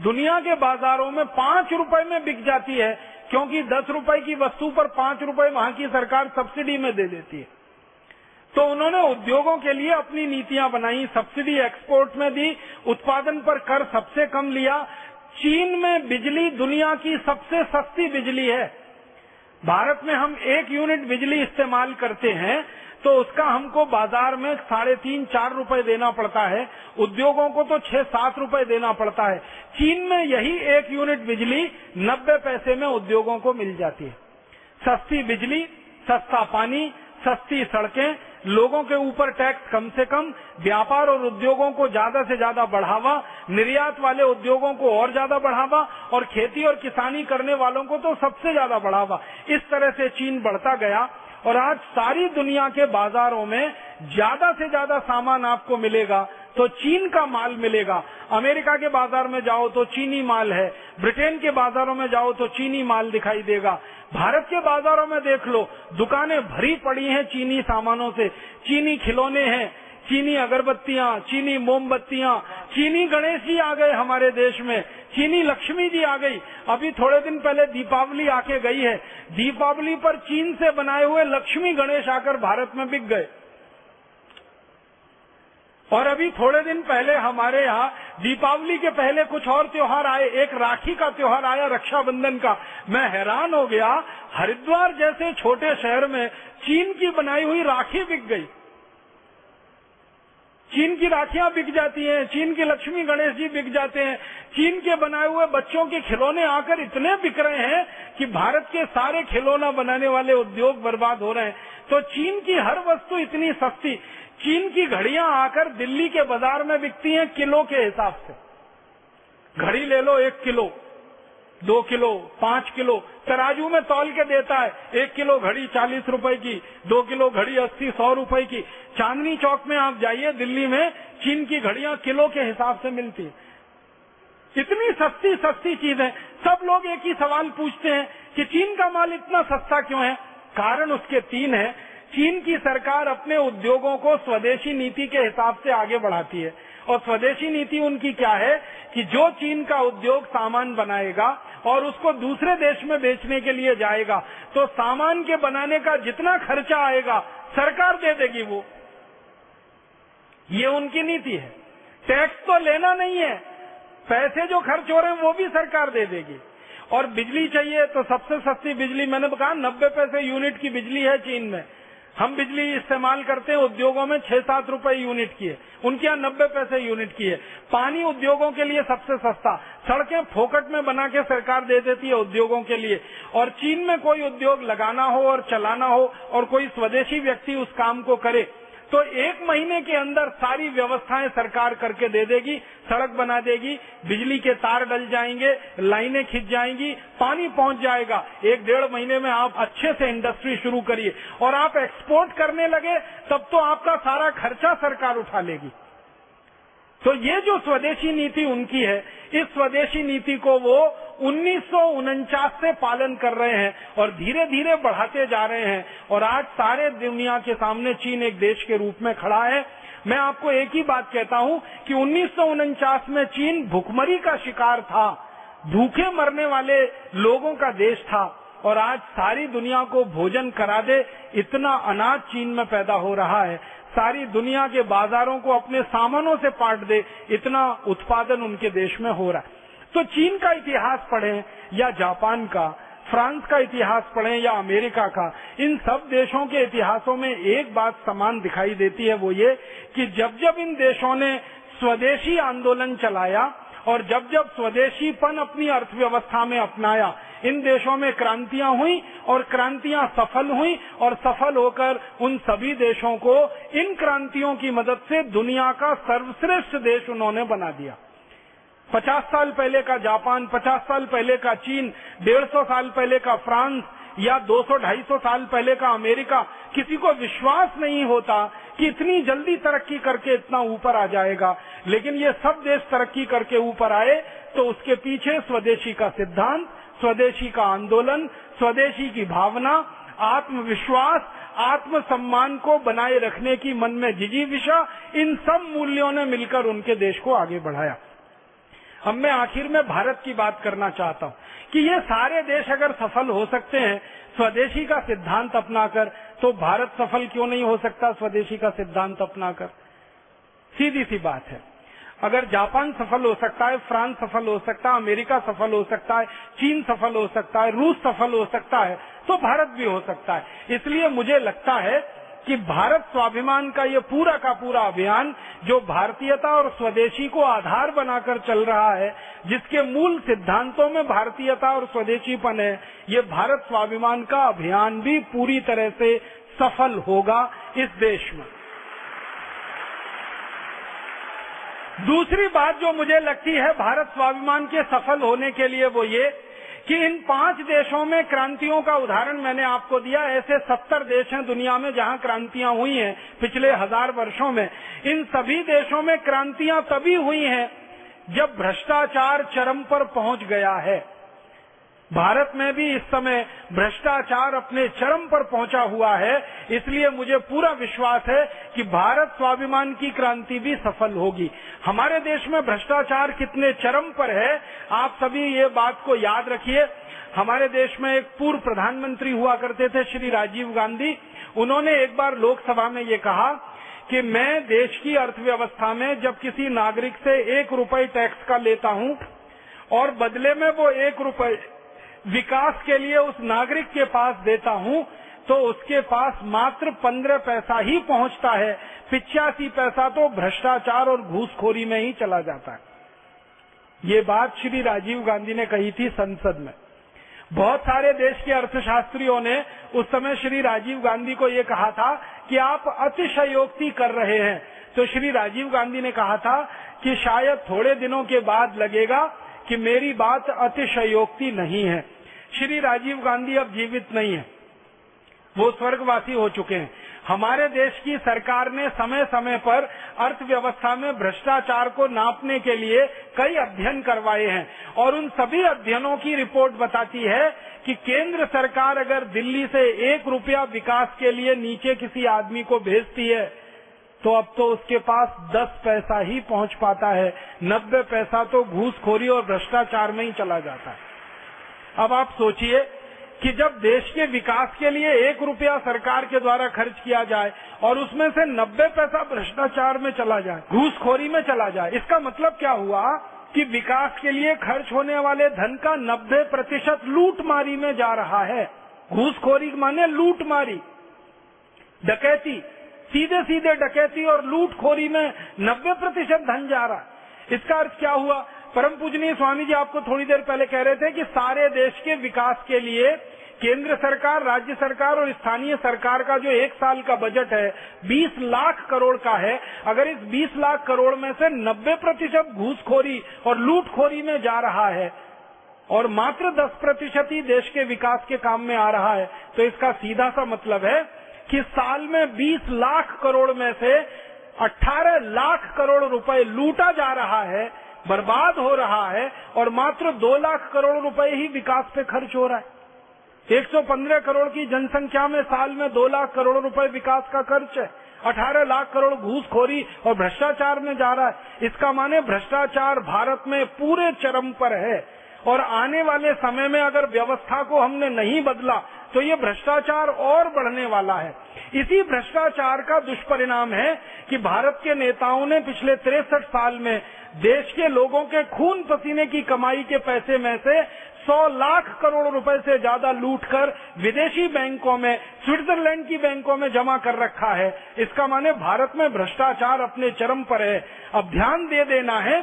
दुनिया के बाजारों में पाँच रुपए में बिक जाती है, क्योंकि दस रुपए की वस्तु पर पाँच रुपए वहाँ की सरकार सब्सिडी में दे देती है। तो उन्होंने उद्योगों के लिए अपनी नीतियाँ बनाई सब्सिडी एक्सपोर्ट में दी, उत्पादन पर कर सबसे कम लिया। चीन में बिजली दुनिया की सबसे सस्ती बिजली है। भारत में हम एक यूनिट बिजली इस्तेमाल करते हैं तो उसका हमको बाज़ार में साढ़े तीन, चार रुपये देना पड़ता है। उद्योगों को तो छह, सात रुपये देना पड़ता है। चीन में यही एक यूनिट बिजली नब्बे पैसे में उद्योगों को मिल जाती है। सस्ती बिजली, सस्ता पानी, सस्ती सड़कें लोगों के ऊपर टैक्स कम से कम, व्यापार और उद्योगों को ज़्यादा से ज़्यादा बढ़ावा, निर्यात वाले उद्योगों को और ज़्यादा बढ़ावा और खेती और किसानी करने वालों को तो सबसे ज़्यादा बढ़ावा। इस तरह से चीन बढ़ता गया और आज सारी दुनिया के बाजारों में ज़्यादा से ज़्यादा सामान आपको मिलेगा तो चीन का माल मिलेगा। अमेरिका के बाज़ार में जाओ तो चीनी माल है, ब्रिटेन के बाजारों में जाओ तो चीनी माल दिखाई देगा। भारत के बाजारों में देख लो, दुकानें भरी पड़ी हैं चीनी सामानों से। चीनी खिलौने हैं, चीनी अगरबत्तियाँ, चीनी मोमबत्तियाँ, चीनी गणेश जी आ गए हमारे देश में, चीनी लक्ष्मी जी आ गई। अभी थोड़े दिन पहले दीपावली आके गई है। दीपावली पर चीन से बनाए हुए लक्ष्मी गणेश आकर भारत में बिक गए। और अभी थोड़े दिन पहले हमारे यहाँ दीपावली के पहले कुछ और त्योहार आए। एक राखी का त्योहार आया रक्षाबंधन का। मैं हैरान हो गया। हरिद्वार जैसे छोटे शहर में चीन की बनाई हुई राखी बिक गई। चीन की राखियाँ बिक जाती हैं। चीन की लक्ष्मी गणेश जी बिक जाते हैं। चीन के बनाए हुए बच्चों के खिलौने आकर इतने बिक रहे हैं कि भारत के सारे खिलौना बनाने वाले उद्योग बर्बाद हो रहे हैं। तो चीन की हर वस्तु इतनी सस्ती। चीन की घड़ियाँ आकर दिल्ली के बाज़ार में बिकती हैं किलो के हिसाब से। घड़ी ले लो एक किलो, दो किलो, पाँच किलो, तराजू में तौल के देता है, एक किलो घड़ी चालीस रुपए की, दो किलो घड़ी अस्सी, सौ रुपए की। चांदनी चौक में आप जाइए, दिल्ली में चीन की घड़ियाँ किलो के हिसाब से मिलती है। इतनी सस्ती सस्ती चीज़ें, सब लोग एक ही सवाल पूछते हैं कि चीन का माल इतना सस्ता क्यों है? कारण उसके तीन है। चीन की सरकार अपने उद्योगों को स्वदेशी नीति के हिसाब से आगे बढ़ाती है। और स्वदेशी नीति उनकी क्या है कि जो चीन का उद्योग सामान बनाएगा और उसको दूसरे देश में बेचने के लिए जाएगा तो सामान के बनाने का जितना खर्चा आएगा, सरकार दे देगी वो। ये उनकी नीति है। टैक्स तो लेना नहीं है, पैसे जो खर्च हो रहे हैं वो भी सरकार दे देगी। और बिजली चाहिए तो सबसे सस्ती बिजली, मैंने कहा नब्बे पैसे यूनिट की बिजली है चीन में। हम बिजली इस्तेमाल करते हैं, उद्योगों में छह सात रुपए यूनिट की है। उनके यहाँ नब्बे पैसे यूनिट की है। पानी उद्योगों के लिए सबसे सस्ता। सड़कें फोकट में बना के सरकार दे देती है उद्योगों के लिए। और चीन में कोई उद्योग लगाना हो और चलाना हो और कोई स्वदेशी व्यक्ति उस काम को करे तो एक महीने के अंदर सारी व्यवस्थाएँ सरकार करके दे देगी, सड़क बना देगी, बिजली के तार डल जाएँगे, लाइनें खिंच जाएँगी, पानी पहुँच जाएगा। एक डेढ़ महीने में आप अच्छे से इंडस्ट्री शुरू करिए। और आप एक्सपोर्ट करने लगे, तब तो आपका सारा खर्चा सरकार उठा लेगी। तो ये जो स्वदेशी नीति उनकी है, इस स्वदेशी नीति को वो उन्नीस से पालन कर रहे हैं और धीरे धीरे बढ़ाते जा रहे हैं और आज सारे दुनिया के सामने चीन एक देश के रूप में खड़ा है। मैं आपको एक ही बात कहता हूँ कि उन्नीस सौ उनचास में चीन भुखमरी का शिकार था, भूखे मरने वाले लोगों का देश था और आज सारी दुनिया को भोजन करा दे, इतना अनाज चीन में पैदा हो रहा है। सारी दुनिया के बाजारों को अपने सामानों से पाट दे, इतना उत्पादन उनके देश में हो रहा है। तो चीन का इतिहास पढ़ें या जापान का, फ्रांस का इतिहास पढ़ें या अमेरिका का, इन सब देशों के इतिहासों में एक बात समान दिखाई देती है वो ये कि जब जब इन देशों ने स्वदेशी आंदोलन चलाया और जब जब स्वदेशीपन अपनी अर्थव्यवस्था में अपनाया, इन देशों में क्रांतियाँ हुई और क्रांतियाँ सफल हुई और सफल होकर उन सभी देशों को इन क्रांतियों की मदद से दुनिया का सर्वश्रेष्ठ देश उन्होंने बना दिया। पचास साल पहले का जापान, पचास साल पहले का चीन, डेढ़ सौ साल पहले का फ्रांस, या 200-250 साल पहले का अमेरिका, किसी को विश्वास नहीं होता कि इतनी जल्दी तरक्की करके इतना ऊपर आ जाएगा। लेकिन ये सब देश तरक्की करके ऊपर आए तो उसके पीछे स्वदेशी का सिद्धांत, स्वदेशी का आंदोलन, स्वदेशी की भावना, आत्मविश्वास आत्म सम्मान को बनाए रखने की मन में जिजीविशा इन सब मूल्यों ने मिलकर उनके देश को आगे बढ़ाया। अब मैं आखिर में भारत की बात करना चाहता हूँ कि ये सारे देश अगर सफल हो सकते हैं, स्वदेशी का सिद्धांत अपनाकर तो भारत सफल क्यों नहीं हो सकता स्वदेशी का सिद्धांत अपनाकर? सीधी सी बात है। अगर जापान सफल हो सकता है, फ्रांस सफल हो सकता है, अमेरिका सफल हो सकता है, चीन सफल हो सकता है, रूस सफल हो सकता है तो भारत भी हो सकता है। इसलिए मुझे लगता है कि भारत स्वाभिमान का ये पूरा का पूरा अभियान जो भारतीयता और स्वदेशी को आधार बनाकर चल रहा है, जिसके मूल सिद्धांतों में भारतीयता और स्वदेशीपन है, ये भारत स्वाभिमान का अभियान भी पूरी तरह से सफल होगा इस देश में। दूसरी बात जो मुझे लगती है, भारत स्वाभिमान के सफल होने के लिए वो ये कि इन पाँच देशों में क्रांतियों का उदाहरण मैंने आपको दिया, ऐसे सत्तर देश हैं दुनिया में जहाँ क्रांतियाँ हुई हैं पिछले हज़ार वर्षों में। इन सभी देशों में क्रांतियाँ तभी हुई हैं जब भ्रष्टाचार चरम पर पहुँच गया है। भारत में भी इस समय भ्रष्टाचार अपने चरम पर पहुँचा हुआ है, इसलिए मुझे पूरा विश्वास है कि भारत स्वाभिमान की क्रांति भी सफल होगी। हमारे देश में भ्रष्टाचार कितने चरम पर है, आप सभी ये बात को याद रखिए। हमारे देश में एक पूर्व प्रधानमंत्री हुआ करते थे, श्री राजीव गांधी। उन्होंने एक बार लोकसभा में ये कहा कि मैं देश की अर्थव्यवस्था में जब किसी नागरिक से एक रुपए टैक्स का लेता हूँ और बदले में वो एक रुपए विकास के लिए उस नागरिक के पास देता हूँ तो उसके पास मात्र पंद्रह पैसा ही पहुँचता है। पिचासी पैसा तो भ्रष्टाचार और घूसखोरी में ही चला जाता है। ये बात श्री राजीव गांधी ने कही थी संसद में। बहुत सारे देश के अर्थशास्त्रियों ने उस समय श्री राजीव गांधी को ये कहा था कि आप अतिशयोक्ति कर रहे हैं। तो श्री राजीव गांधी ने कहा था कि शायद थोड़े दिनों के बाद लगेगा कि मेरी बात अतिशयोक्ति नहीं है। श्री राजीव गांधी अब जीवित नहीं है। वो स्वर्गवासी हो चुके हैं। हमारे देश की सरकार ने समय समय पर अर्थव्यवस्था में भ्रष्टाचार को नापने के लिए कई अध्ययन करवाए हैं और उन सभी अध्ययनों की रिपोर्ट बताती है कि केंद्र सरकार अगर दिल्ली से एक रुपया विकास के लिए नीचे किसी आदमी को भेजती है तो अब तो उसके पास दस पैसा ही पहुँच पाता है। नब्बे पैसा तो घूसखोरी और भ्रष्टाचार में ही चला जाता है। अब आप सोचिए कि जब देश के विकास के लिए एक रुपया सरकार के द्वारा खर्च किया जाए और उसमें से नब्बे पैसा भ्रष्टाचार में चला जाए, घूसखोरी में चला जाए, इसका मतलब क्या हुआ कि विकास के लिए खर्च होने वाले धन का नब्बे प्रतिशत लूटमारी में जा रहा है। घूसखोरी माने लूटमारी। डकैती, सीधे सीधे डकैती और लूटखोरी में नब्बे प्रतिशत धन जा रहा है। इसका अर्थ क्या हुआ? परम पूजनीय स्वामी जी आपको थोड़ी देर पहले कह रहे थे कि सारे देश के विकास के लिए केंद्र सरकार, राज्य सरकार और स्थानीय सरकार का जो एक साल का बजट है 20 लाख करोड़ का है। अगर इस 20 लाख करोड़ में से 90 प्रतिशत घूसखोरी और लूटखोरी में जा रहा है और मात्र 10 प्रतिशत ही देश के विकास के काम में आ रहा है तो इसका सीधा सा मतलब है कि साल में 20 लाख करोड़ में से 18 लाख करोड़ रुपए लूटा जा रहा है। बर्बाद हो रहा है और मात्र दो लाख करोड़ रुपए ही विकास पे खर्च हो रहा है। 115 करोड़ की जनसंख्या में साल में दो लाख करोड़ रुपए विकास का खर्च है। 18 लाख करोड़ घूसखोरी और भ्रष्टाचार में जा रहा है। इसका माने भ्रष्टाचार भारत में पूरे चरम पर है। और आने वाले समय में अगर व्यवस्था को हमने नहीं बदला तो ये भ्रष्टाचार और बढ़ने वाला है। इसी भ्रष्टाचार का दुष्परिणाम है कि भारत के नेताओं ने पिछले तिरसठ साल में देश के लोगों के खून पसीने की कमाई के पैसे में से 100 लाख करोड़ रुपए से ज़्यादा लूटकर विदेशी बैंकों में, स्विट्जरलैंड की बैंकों में जमा कर रखा है। इसका माने भारत में भ्रष्टाचार अपने चरम पर है। अब ध्यान दे देना है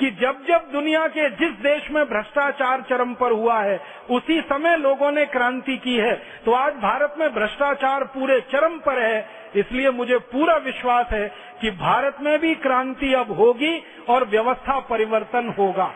कि जब जब दुनिया के जिस देश में भ्रष्टाचार चरम पर हुआ है, उसी समय लोगों ने क्रांति की है। तो आज भारत में भ्रष्टाचार पूरे चरम पर है। इसलिए मुझे पूरा विश्वास है कि भारत में भी क्रांति अब होगी और व्यवस्था परिवर्तन होगा।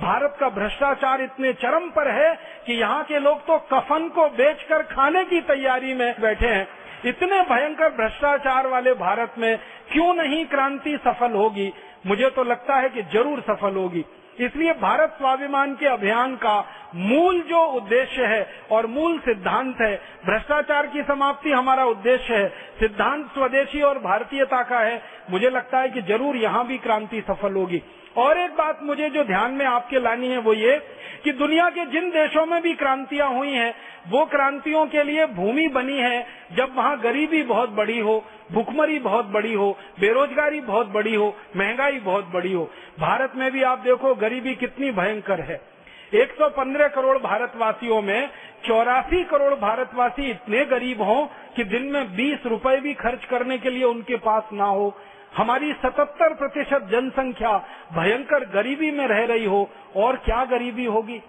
भारत का भ्रष्टाचार इतने चरम पर है कि यहाँ के लोग तो कफन को बेचकर खाने की तैयारी में बैठे हैं। इतने भयंकर भ्रष्टाचार वाले भारत में क्यों नहीं क्रांति सफल होगी? मुझे तो लगता है कि ज़रूर सफल होगी। इसलिए भारत स्वाभिमान के अभियान का मूल जो उद्देश्य है और मूल सिद्धांत है, भ्रष्टाचार की समाप्ति हमारा उद्देश्य है, सिद्धांत स्वदेशी और भारतीयता का है, मुझे लगता है कि ज़रूर यहाँ भी क्रांति सफल होगी। और एक बात मुझे जो ध्यान में आपके लानी है वो ये कि दुनिया के जिन देशों में भी क्रांतियाँ हुई हैं वो क्रांतियों के लिए भूमि बनी है। जब वहाँ गरीबी बहुत बड़ी हो, भुखमरी बहुत बड़ी हो, बेरोजगारी बहुत बड़ी हो, महँगाई बहुत बड़ी हो, भारत में भी आप देखो गरीबी कितनी भयंकर है। 115 करोड़ भारतवासियों में चौरासी करोड़ भारतवासी इतने गरीब हों कि दिन में 20 रुपए भी खर्च करने के लिए उनके पास ना हो। हमारी 77 प्रतिशत जनसंख्या भयंकर गरीबी में रह रही हो, और क्या गरीबी होगी?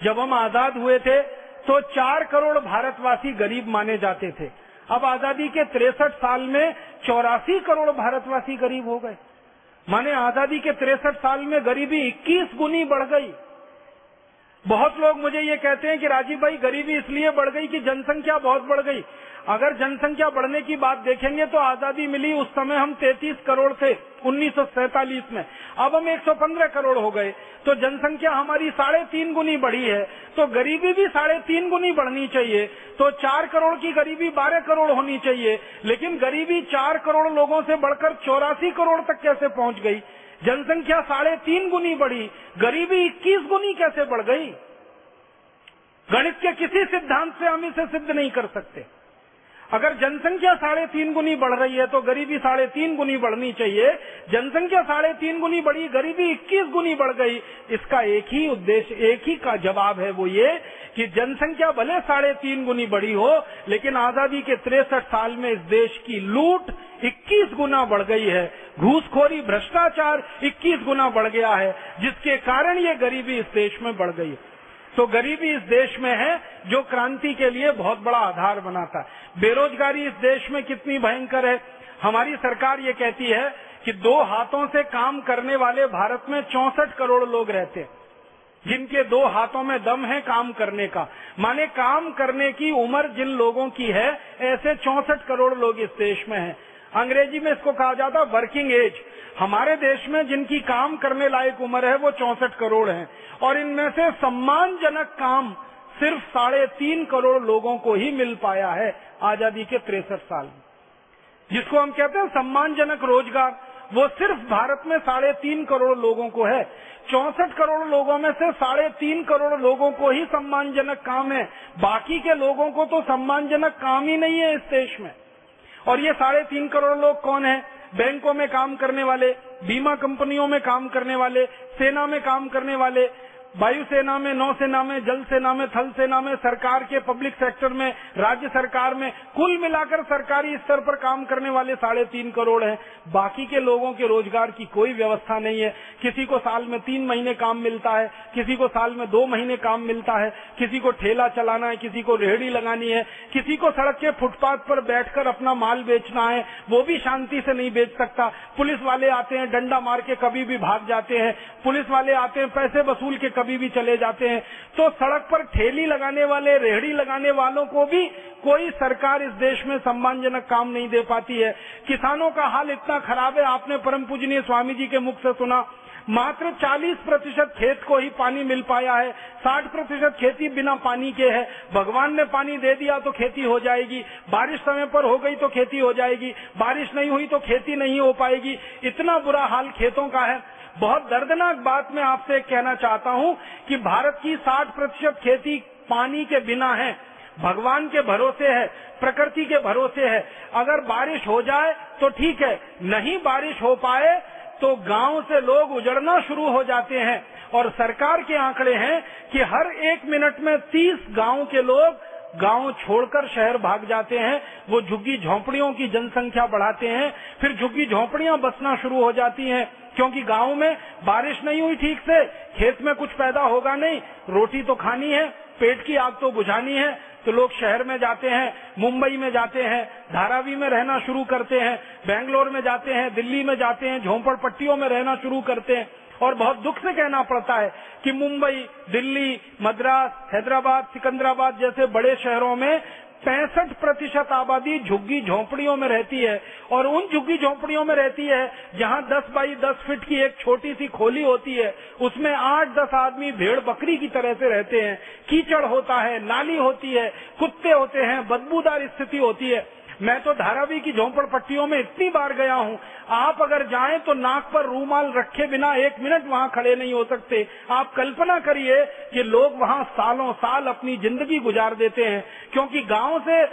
जब हम आज़ाद हुए थे तो चार करोड़ भारतवासी गरीब माने जाते थे। अब आज़ादी के तिरसठ साल में चौरासी करोड़ भारतवासी गरीब हो गए। माने आज़ादी के तिरसठ साल में गरीबी 21 गुनी बढ़ गई। बहुत लोग मुझे ये कहते हैं कि राजीव भाई, गरीबी इसलिए बढ़ गई कि जनसंख्या बहुत बढ़ गई। अगर जनसंख्या बढ़ने की बात देखेंगे तो आज़ादी मिली उस समय हम 33 करोड़ थे, उन्नीस में। अब हम 115 करोड़ हो गए तो जनसंख्या हमारी साढ़े तीन गुनी बढ़ी है। तो गरीबी भी साढ़े तीन गुनी बढ़नी चाहिए। तो चार करोड़ की गरीबी बारह करोड़ होनी चाहिए। लेकिन गरीबी चार करोड़ लोगों से बढ़कर चौरासी करोड़ तक कैसे पहुँच गई? जनसंख्या साढ़े तीन गुनी बढ़ी, गरीबी इक्कीस गुनी कैसे बढ़ गई? गणित के किसी सिद्धांत से हम इसे सिद्ध नहीं कर सकते। अगर जनसंख्या साढ़े तीन गुनी बढ़ रही है तो गरीबी साढ़े तीन गुनी बढ़नी चाहिए। जनसंख्या साढ़े तीन गुनी बढ़ी, गरीबी इक्कीस गुनी बढ़ गई। इसका एक ही उद्देश्य, एक ही का जवाब है वो ये कि जनसंख्या भले साढ़े तीन गुनी बढ़ी हो, लेकिन आज़ादी के तिरसठ साल में इस देश की लूट 21 गुना बढ़ गई है। घूसखोरी, भ्रष्टाचार 21 गुना बढ़ गया है, जिसके कारण ये गरीबी इस देश में बढ़ गई है। तो गरीबी इस देश में है जो क्रांति के लिए बहुत बड़ा आधार बनाता है। बेरोजगारी इस देश में कितनी भयंकर है। हमारी सरकार ये कहती है कि दो हाथों से काम करने वाले भारत में चौसठ करोड़ लोग रहते हैं। जिनके दो हाथों में दम है काम करने का। माने काम करने की उम्र जिन लोगों की है, ऐसे चौसठ करोड़ लोग इस देश में हैं। अंग्रेज़ी में इसको कहा जाता वर्किंग एज हमारे देश में जिनकी काम करने लायक उम्र है, वो चौसठ करोड़ है। और इनमें से सम्मानजनक काम सिर्फ़ साढ़े तीन करोड़ लोगों को ही मिल पाया है आज़ादी के तिरसठ साल में। जिसको हम कहते हैं सम्मानजनक रोज़गार, वो सिर्फ़ भारत में साढ़े तीन करोड़ लोगों को है। चौसठ करोड़ लोगों में से साढ़े तीन करोड़ लोगों को ही सम्मानजनक काम है। बाकी के लोगों को तो सम्मानजनक काम ही नहीं है इस देश में। और ये साढ़े तीन करोड़ लोग कौन है? बैंकों में काम करने वाले, बीमा कंपनियों में काम करने वाले, सेना में काम करने वाले वायुसेना में, नौसेना में जल सेना में थल सेना में, सरकार के पब्लिक सेक्टर में, राज्य सरकार में, कुल मिलाकर सरकारी स्तर पर काम करने वाले साढ़े तीन करोड़ हैं। बाकी के लोगों के रोज़गार की कोई व्यवस्था नहीं है। किसी को साल में तीन महीने काम मिलता है, किसी को साल में दो महीने काम मिलता है, किसी को ठेला चलाना है, किसी को रेहड़ी लगानी है, किसी को सड़क के फुटपाथ पर बैठकर अपना माल बेचना है, वो भी शांति से नहीं बेच सकता। पुलिस वाले आते हैं, डंडा मार के कभी भी भाग जाते हैं। पुलिस वाले आते हैं, पैसे वसूल के कभी भी चले जाते हैं तो सड़क पर ठेली लगाने वाले, रेहड़ी लगाने वालों को भी कोई सरकार इस देश में सम्मानजनक काम नहीं दे पाती है। किसानों का हाल इतना खराब है, आपने परम पूजनीय स्वामी जी के मुख से सुना, मात्र 40 प्रतिशत खेत को ही पानी मिल पाया है 60 प्रतिशत खेती बिना पानी के है। भगवान ने पानी दे दिया तो खेती हो जाएगी, बारिश समय पर हो गई तो खेती हो जाएगी, बारिश नहीं हुई तो खेती नहीं हो पाएगी। इतना बुरा हाल खेतों का है बहुत दर्दनाक बात मैं आपसे कहना चाहता हूँ कि भारत की 60 प्रतिशत खेती पानी के बिना है, भगवान के भरोसे है, प्रकृति के भरोसे है। अगर बारिश हो जाए तो ठीक है, नहीं बारिश हो पाए तो गाँव से लोग उजड़ना शुरू हो जाते हैं। और सरकार के आंकड़े हैं कि हर एक मिनट में तीस गाँव के लोग गाँव छोड़कर शहर भाग जाते हैं, वो झुग्गी झोंपड़ियों की जनसंख्या बढ़ाते हैं, फिर झुग्गी झोंपड़ियाँ बसना शुरू हो जाती हैं, क्योंकि गाँव में बारिश नहीं हुई ठीक से, खेत में कुछ पैदा होगा नहीं, रोटी तो खानी है, पेट की आग तो बुझानी है तो लोग शहर में जाते हैं, मुंबई में जाते हैं, धारावी में रहना शुरू करते हैं, बेंगलोर में जाते हैं, दिल्ली में जाते हैं झोंपड़ पट्टियों में रहना शुरू करते हैं। और बहुत दुख से कहना पड़ता है कि मुंबई, दिल्ली, मद्रास, हैदराबाद, सिकंदराबाद जैसे बड़े शहरों में पैंसठ प्रतिशत आबादी झुग्गी झोंपड़ियों में रहती है। और उन झुग्गी झोंपड़ियों में रहती है जहाँ 10 बाई 10 फीट की एक छोटी सी खोली होती है। उसमें आठ दस आदमी भेड़ बकरी की तरह से रहते हैं। कीचड़ होता है, नाली होती है, कुत्ते होते हैं, बदबूदार स्थिति होती है। मैं तो धारावी की झोंपड़ पट्टियों में इतनी बार गया हूँ। आप अगर जाए तो नाक पर रूमाल रखे बिना एक मिनट वहाँ खड़े नहीं हो सकते। आप कल्पना करिए कि लोग वहाँ सालों साल अपनी ज़िंदगी गुजार देते हैं, क्योंकि गाँव से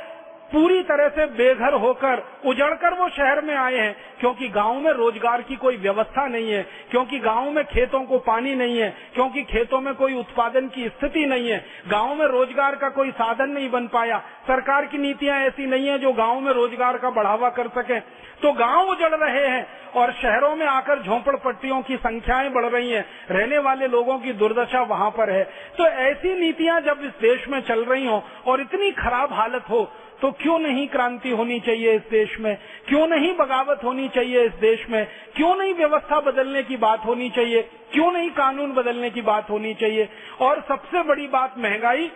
पूरी तरह से बेघर होकर उजड़कर वो शहर में आए हैं, क्योंकि गाँव में रोज़गार की कोई व्यवस्था नहीं है, क्योंकि गाँव में खेतों को पानी नहीं है, क्योंकि खेतों में कोई उत्पादन की स्थिति नहीं है, गाँव में रोज़गार का कोई साधन नहीं बन पाया, सरकार की नीतियाँ ऐसी नहीं है जो गाँव में रोज़गार का बढ़ावा कर सके। तो गाँव उजड़ रहे हैं और शहरों में आकर झोंपड़ पट्टियों की संख्याएँ बढ़ रही हैं, रहने वाले लोगों की दुर्दशा वहाँ पर है। तो ऐसी नीतियाँ जब इस देश में चल रही हो और इतनी खराब हालत हो तो क्यों नहीं क्रांति होनी चाहिए इस देश में? क्यों नहीं बगावत होनी चाहिए इस देश में? क्यों नहीं व्यवस्था बदलने की बात होनी चाहिए? क्यों नहीं कानून बदलने की बात होनी चाहिए? और सबसे बड़ी बात महँगाई,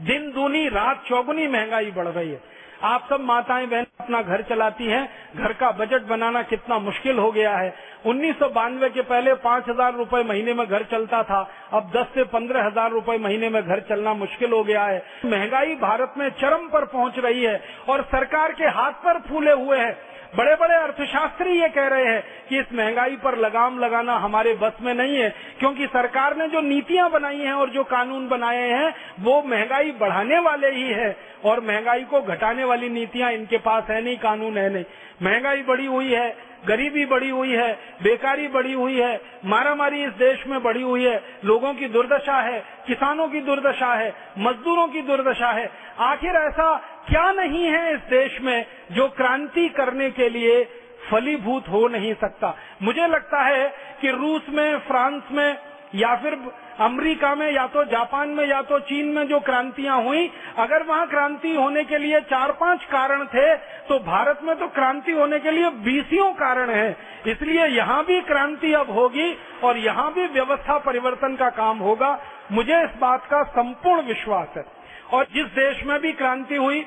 दिन दूनी, रात चौगुनी महँगाई बढ़ रही है। आप सब माताएँ बहन अपना घर चलाती हैं, घर का बजट बनाना कितना मुश्किल हो गया है। उन्नीस सौ बानवे के पहले पाँच हज़ार रुपये महीने में घर चलता था, अब दस से पंद्रह हज़ार रुपये महीने में घर चलना मुश्किल हो गया है। महँगाई भारत में चरम पर पहुँच रही है और सरकार के हाथ पर फूले हुए हैं। बड़े बड़े अर्थशास्त्री ये कह रहे हैं कि इस महँगाई पर लगाम लगाना हमारे बस में नहीं है, क्योंकि सरकार ने जो नीतियाँ बनाई हैं और जो कानून बनाए हैं, वो महँगाई बढ़ाने वाले ही है और महँगाई को घटाने वाली नीतियाँ इनके पास है नहीं, कानून है नहीं। महँगाई बढ़ी हुई है गरीबी बढ़ी हुई है, बेकारी बढ़ी हुई है, मारामारी इस देश में बढ़ी हुई है, लोगों की दुर्दशा है, किसानों की दुर्दशा है, मजदूरों की दुर्दशा है। आखिर ऐसा क्या नहीं है इस देश में जो क्रांति करने के लिए फलीभूत हो नहीं सकता? मुझे लगता है कि रूस में, फ्रांस में या फिर अमेरिका में, या तो जापान में, या तो चीन में जो क्रांतियाँ हुई, अगर वहाँ क्रांति होने के लिए चार पाँच कारण थे तो भारत में तो क्रांति होने के लिए बीसियों कारण है। इसलिए यहाँ भी क्रांति अब होगी, और यहाँ भी व्यवस्था परिवर्तन का काम होगा। मुझे इस बात का संपूर्ण विश्वास है। और जिस देश में भी क्रांति हुई,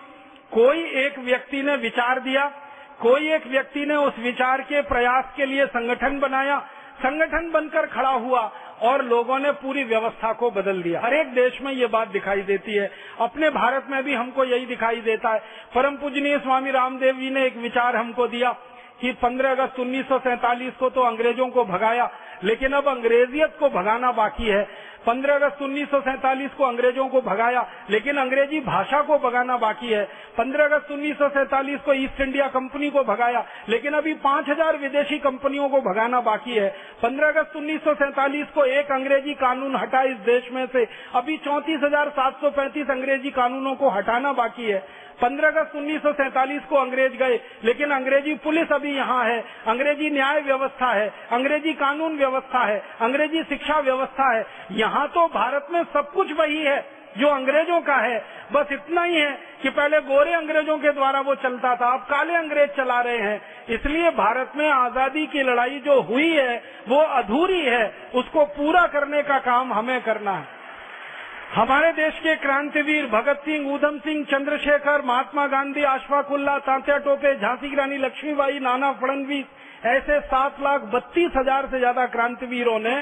कोई एक व्यक्ति ने विचार दिया, कोई एक व्यक्ति ने उस विचार के प्रयास के लिए संगठन बनाया। संगठन बनकर खड़ा हुआ। और लोगों ने पूरी व्यवस्था को बदल दिया। हर एक देश में ये बात दिखाई देती है। अपने भारत में भी हमको यही दिखाई देता है। परम पूजनीय स्वामी रामदेव जी ने एक विचार हमको दिया कि 15 अगस्त 1947 को तो अंग्रेज़ों को भगाया, लेकिन अब अंग्रेजियत को भगाना बाकी है। 15 अगस्त उन्नीस सौ सैंतालीस को अंग्रेज़ों को भगाया, लेकिन अंग्रेज़ी भाषा को भगाना बाकी है। 15 अगस्त उन्नीस सौ सैंतालीस को ईस्ट इंडिया कंपनी को भगाया, लेकिन अभी 5000 विदेशी कंपनियों को भगाना बाकी है। 15 अगस्त उन्नीस सौ सैंतालीस को एक अंग्रेज़ी कानून हटा इस देश में से, अभी चौंतीस अंग्रेज़ी कानूनों को हटाना बाकी है। 15 अगस्त उन्नीस सौ सैंतालीस को अंग्रेज़ गए, लेकिन अंग्रेज़ी पुलिस अभी यहाँ है, अंग्रेज़ी न्याय व्यवस्था है, अंग्रेज़ी कानून व्यवस्था है, अंग्रेज़ी शिक्षा व्यवस्था है। यहाँ तो भारत में सब कुछ वही है, जो अंग्रेज़ों का है। बस इतना ही है कि पहले गोरे अंग्रेज़ों के द्वारा वो चलता था, अब काले अंग्रेज़ चला रहे हैं। इसलिए भारत में आज़ादी की लड़ाई जो हुई है, वो अधूरी है। उसको पूरा करने का काम हमें करना है। हमारे देश के क्रांतिवीर भगत सिंह, ऊधम सिंह, चंद्रशेखर, महात्मा गांधी, आशफाकुल्ला, तांत्या टोपे, झांसी की रानी लक्ष्मीबाई, नाना फडणवीस, ऐसे सात लाख बत्तीस हज़ार से ज़्यादा क्रांतिवीरों ने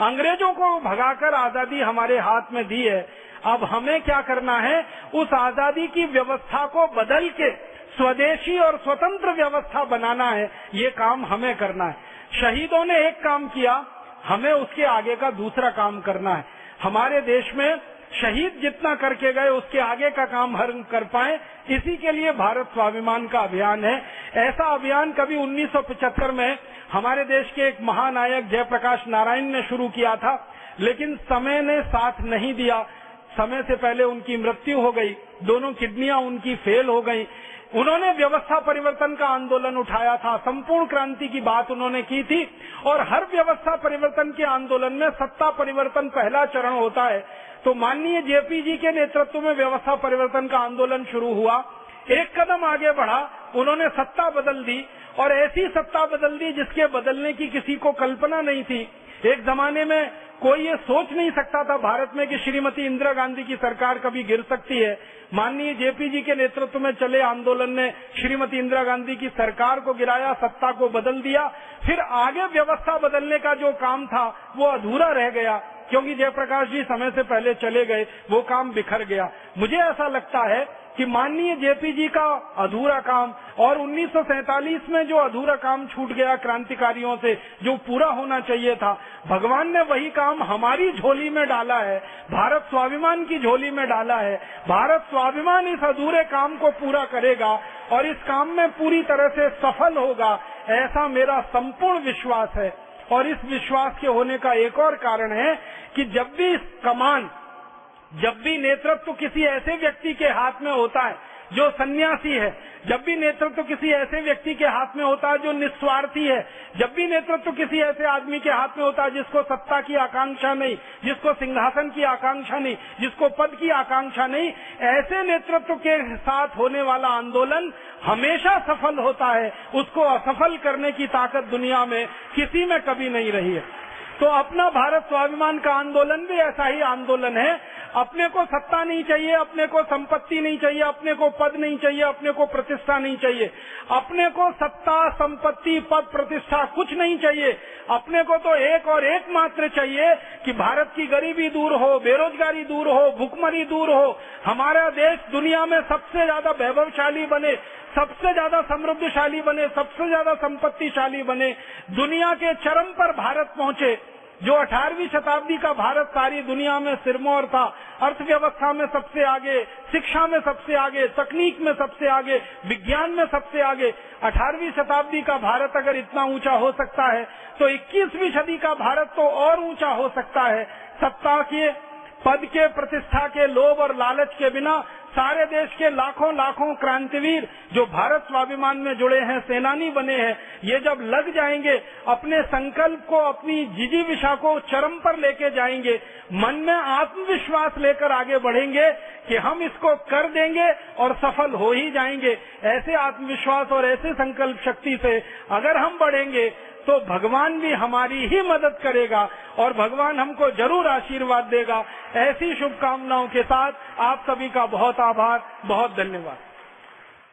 अंग्रेज़ों को भगाकर आज़ादी हमारे हाथ में दी है। अब हमें क्या करना है? उस आज़ादी की व्यवस्था को बदल के स्वदेशी और स्वतंत्र व्यवस्था बनाना है। ये काम हमें करना है। शहीदों ने एक काम किया, हमें उसके आगे का दूसरा काम करना है। हमारे देश में शहीद जितना करके गए, उसके आगे का काम हर कर पाए। इसी के लिए भारत स्वाभिमान का अभियान है। ऐसा अभियान कभी 1975 में हमारे देश के एक महानायक जयप्रकाश नारायण ने शुरू किया था, लेकिन समय ने साथ नहीं दिया। समय से पहले उनकी मृत्यु हो गई, दोनों किडनियाँ उनकी फेल हो गई। उन्होंने व्यवस्था परिवर्तन का आंदोलन उठाया था। संपूर्ण क्रांति की बात उन्होंने की थी, और हर व्यवस्था परिवर्तन के आंदोलन में सत्ता परिवर्तन पहला चरण होता है। तो माननीय जेपी जी के नेतृत्व में व्यवस्था परिवर्तन का आंदोलन शुरू हुआ। एक कदम आगे बढ़ा, उन्होंने सत्ता बदल दी और ऐसी सत्ता बदल दी जिसके बदलने की किसी को कल्पना नहीं थी। एक जमाने में कोई ये सोच नहीं सकता था भारत में कि श्रीमती इंदिरा गांधी की सरकार कभी गिर सकती है। माननीय जेपी जी के नेतृत्व में चले आंदोलन ने श्रीमती इंदिरा गांधी की सरकार को गिराया, सत्ता को बदल दिया। फिर आगे व्यवस्था बदलने का जो काम था, वो अधूरा रह गया। क्योंकि जयप्रकाश जी समय से पहले चले गए, वो काम बिखर गया। मुझे ऐसा लगता है कि माननीय जेपी जी का अधूरा काम और 1947 में जो अधूरा काम छूट गया क्रांतिकारियों से, जो पूरा होना चाहिए था, भगवान ने वही काम हमारी झोली में डाला है, भारत स्वाभिमान की झोली में डाला है। भारत स्वाभिमान इस अधूरे काम को पूरा करेगा और इस काम में पूरी तरह से सफल होगा, ऐसा मेरा संपूर्ण विश्वास है। और इस विश्वास के होने का एक और कारण है कि जब भी कमान, जब भी नेतृत्व किसी ऐसे व्यक्ति के हाथ में होता है, जो सन्यासी है, जब भी नेतृत्व किसी ऐसे व्यक्ति के हाथ में होता है, जो निस्वार्थी है, जब भी नेतृत्व किसी ऐसे आदमी के हाथ में होता है, जिसको सत्ता की आकांक्षा नहीं, जिसको सिंहासन की आकांक्षा नहीं, जिसको पद की आकांक्षा नहीं, ऐसे नेतृत्व के साथ होने वाला आंदोलन हमेशा सफल होता है। उसको असफल करने की ताकत दुनिया में किसी में कभी नहीं रही है। तो अपना भारत स्वाभिमान का आंदोलन भी ऐसा ही आंदोलन है। अपने को सत्ता नहीं चाहिए, अपने को संपत्ति नहीं चाहिए, अपने को पद नहीं चाहिए, अपने को प्रतिष्ठा नहीं चाहिए। अपने को सत्ता, संपत्ति, पद, प्रतिष्ठा कुछ नहीं चाहिए। अपने को तो एक और एक मात्र चाहिए कि भारत की गरीबी दूर हो, बेरोजगारी दूर हो, भुखमरी दूर हो। हमारा देश दुनिया में सबसे ज़्यादा वैभवशाली बने, सबसे ज़्यादा समृद्धशाली बने, सबसे ज़्यादा संपत्तिशाली बने, दुनिया के चरम पर भारत पहुँचे, जो 18वीं शताब्दी का भारत सारी दुनिया में सिरमौर था, अर्थव्यवस्था में सबसे आगे, शिक्षा में सबसे आगे, तकनीक में सबसे आगे, विज्ञान में सबसे आगे 18वीं शताब्दी का भारत अगर इतना ऊँचा हो सकता है तो 21वीं सदी का भारत तो और ऊँचा हो सकता है। सत्ता के पद के प्रतिष्ठा के लोभ और लालच के बिना सारे देश के लाखों लाखों क्रांतिवीर जो भारत स्वाभिमान में जुड़े हैं, सेनानी बने हैं, ये जब लग जाएँगे, अपने संकल्प को, अपनी जिजीविषा को चरम पर लेके जाएँगे, मन में आत्मविश्वास लेकर आगे बढ़ेंगे कि हम इसको कर देंगे और सफल हो ही जाएँगे। ऐसे आत्मविश्वास और ऐसे संकल्प शक्ति से अगर हम बढ़ेंगे तो भगवान भी हमारी ही मदद करेगा और भगवान हमको ज़रूर आशीर्वाद देगा। ऐसी शुभकामनाओं के साथ आप सभी का बहुत आभार, बहुत धन्यवाद।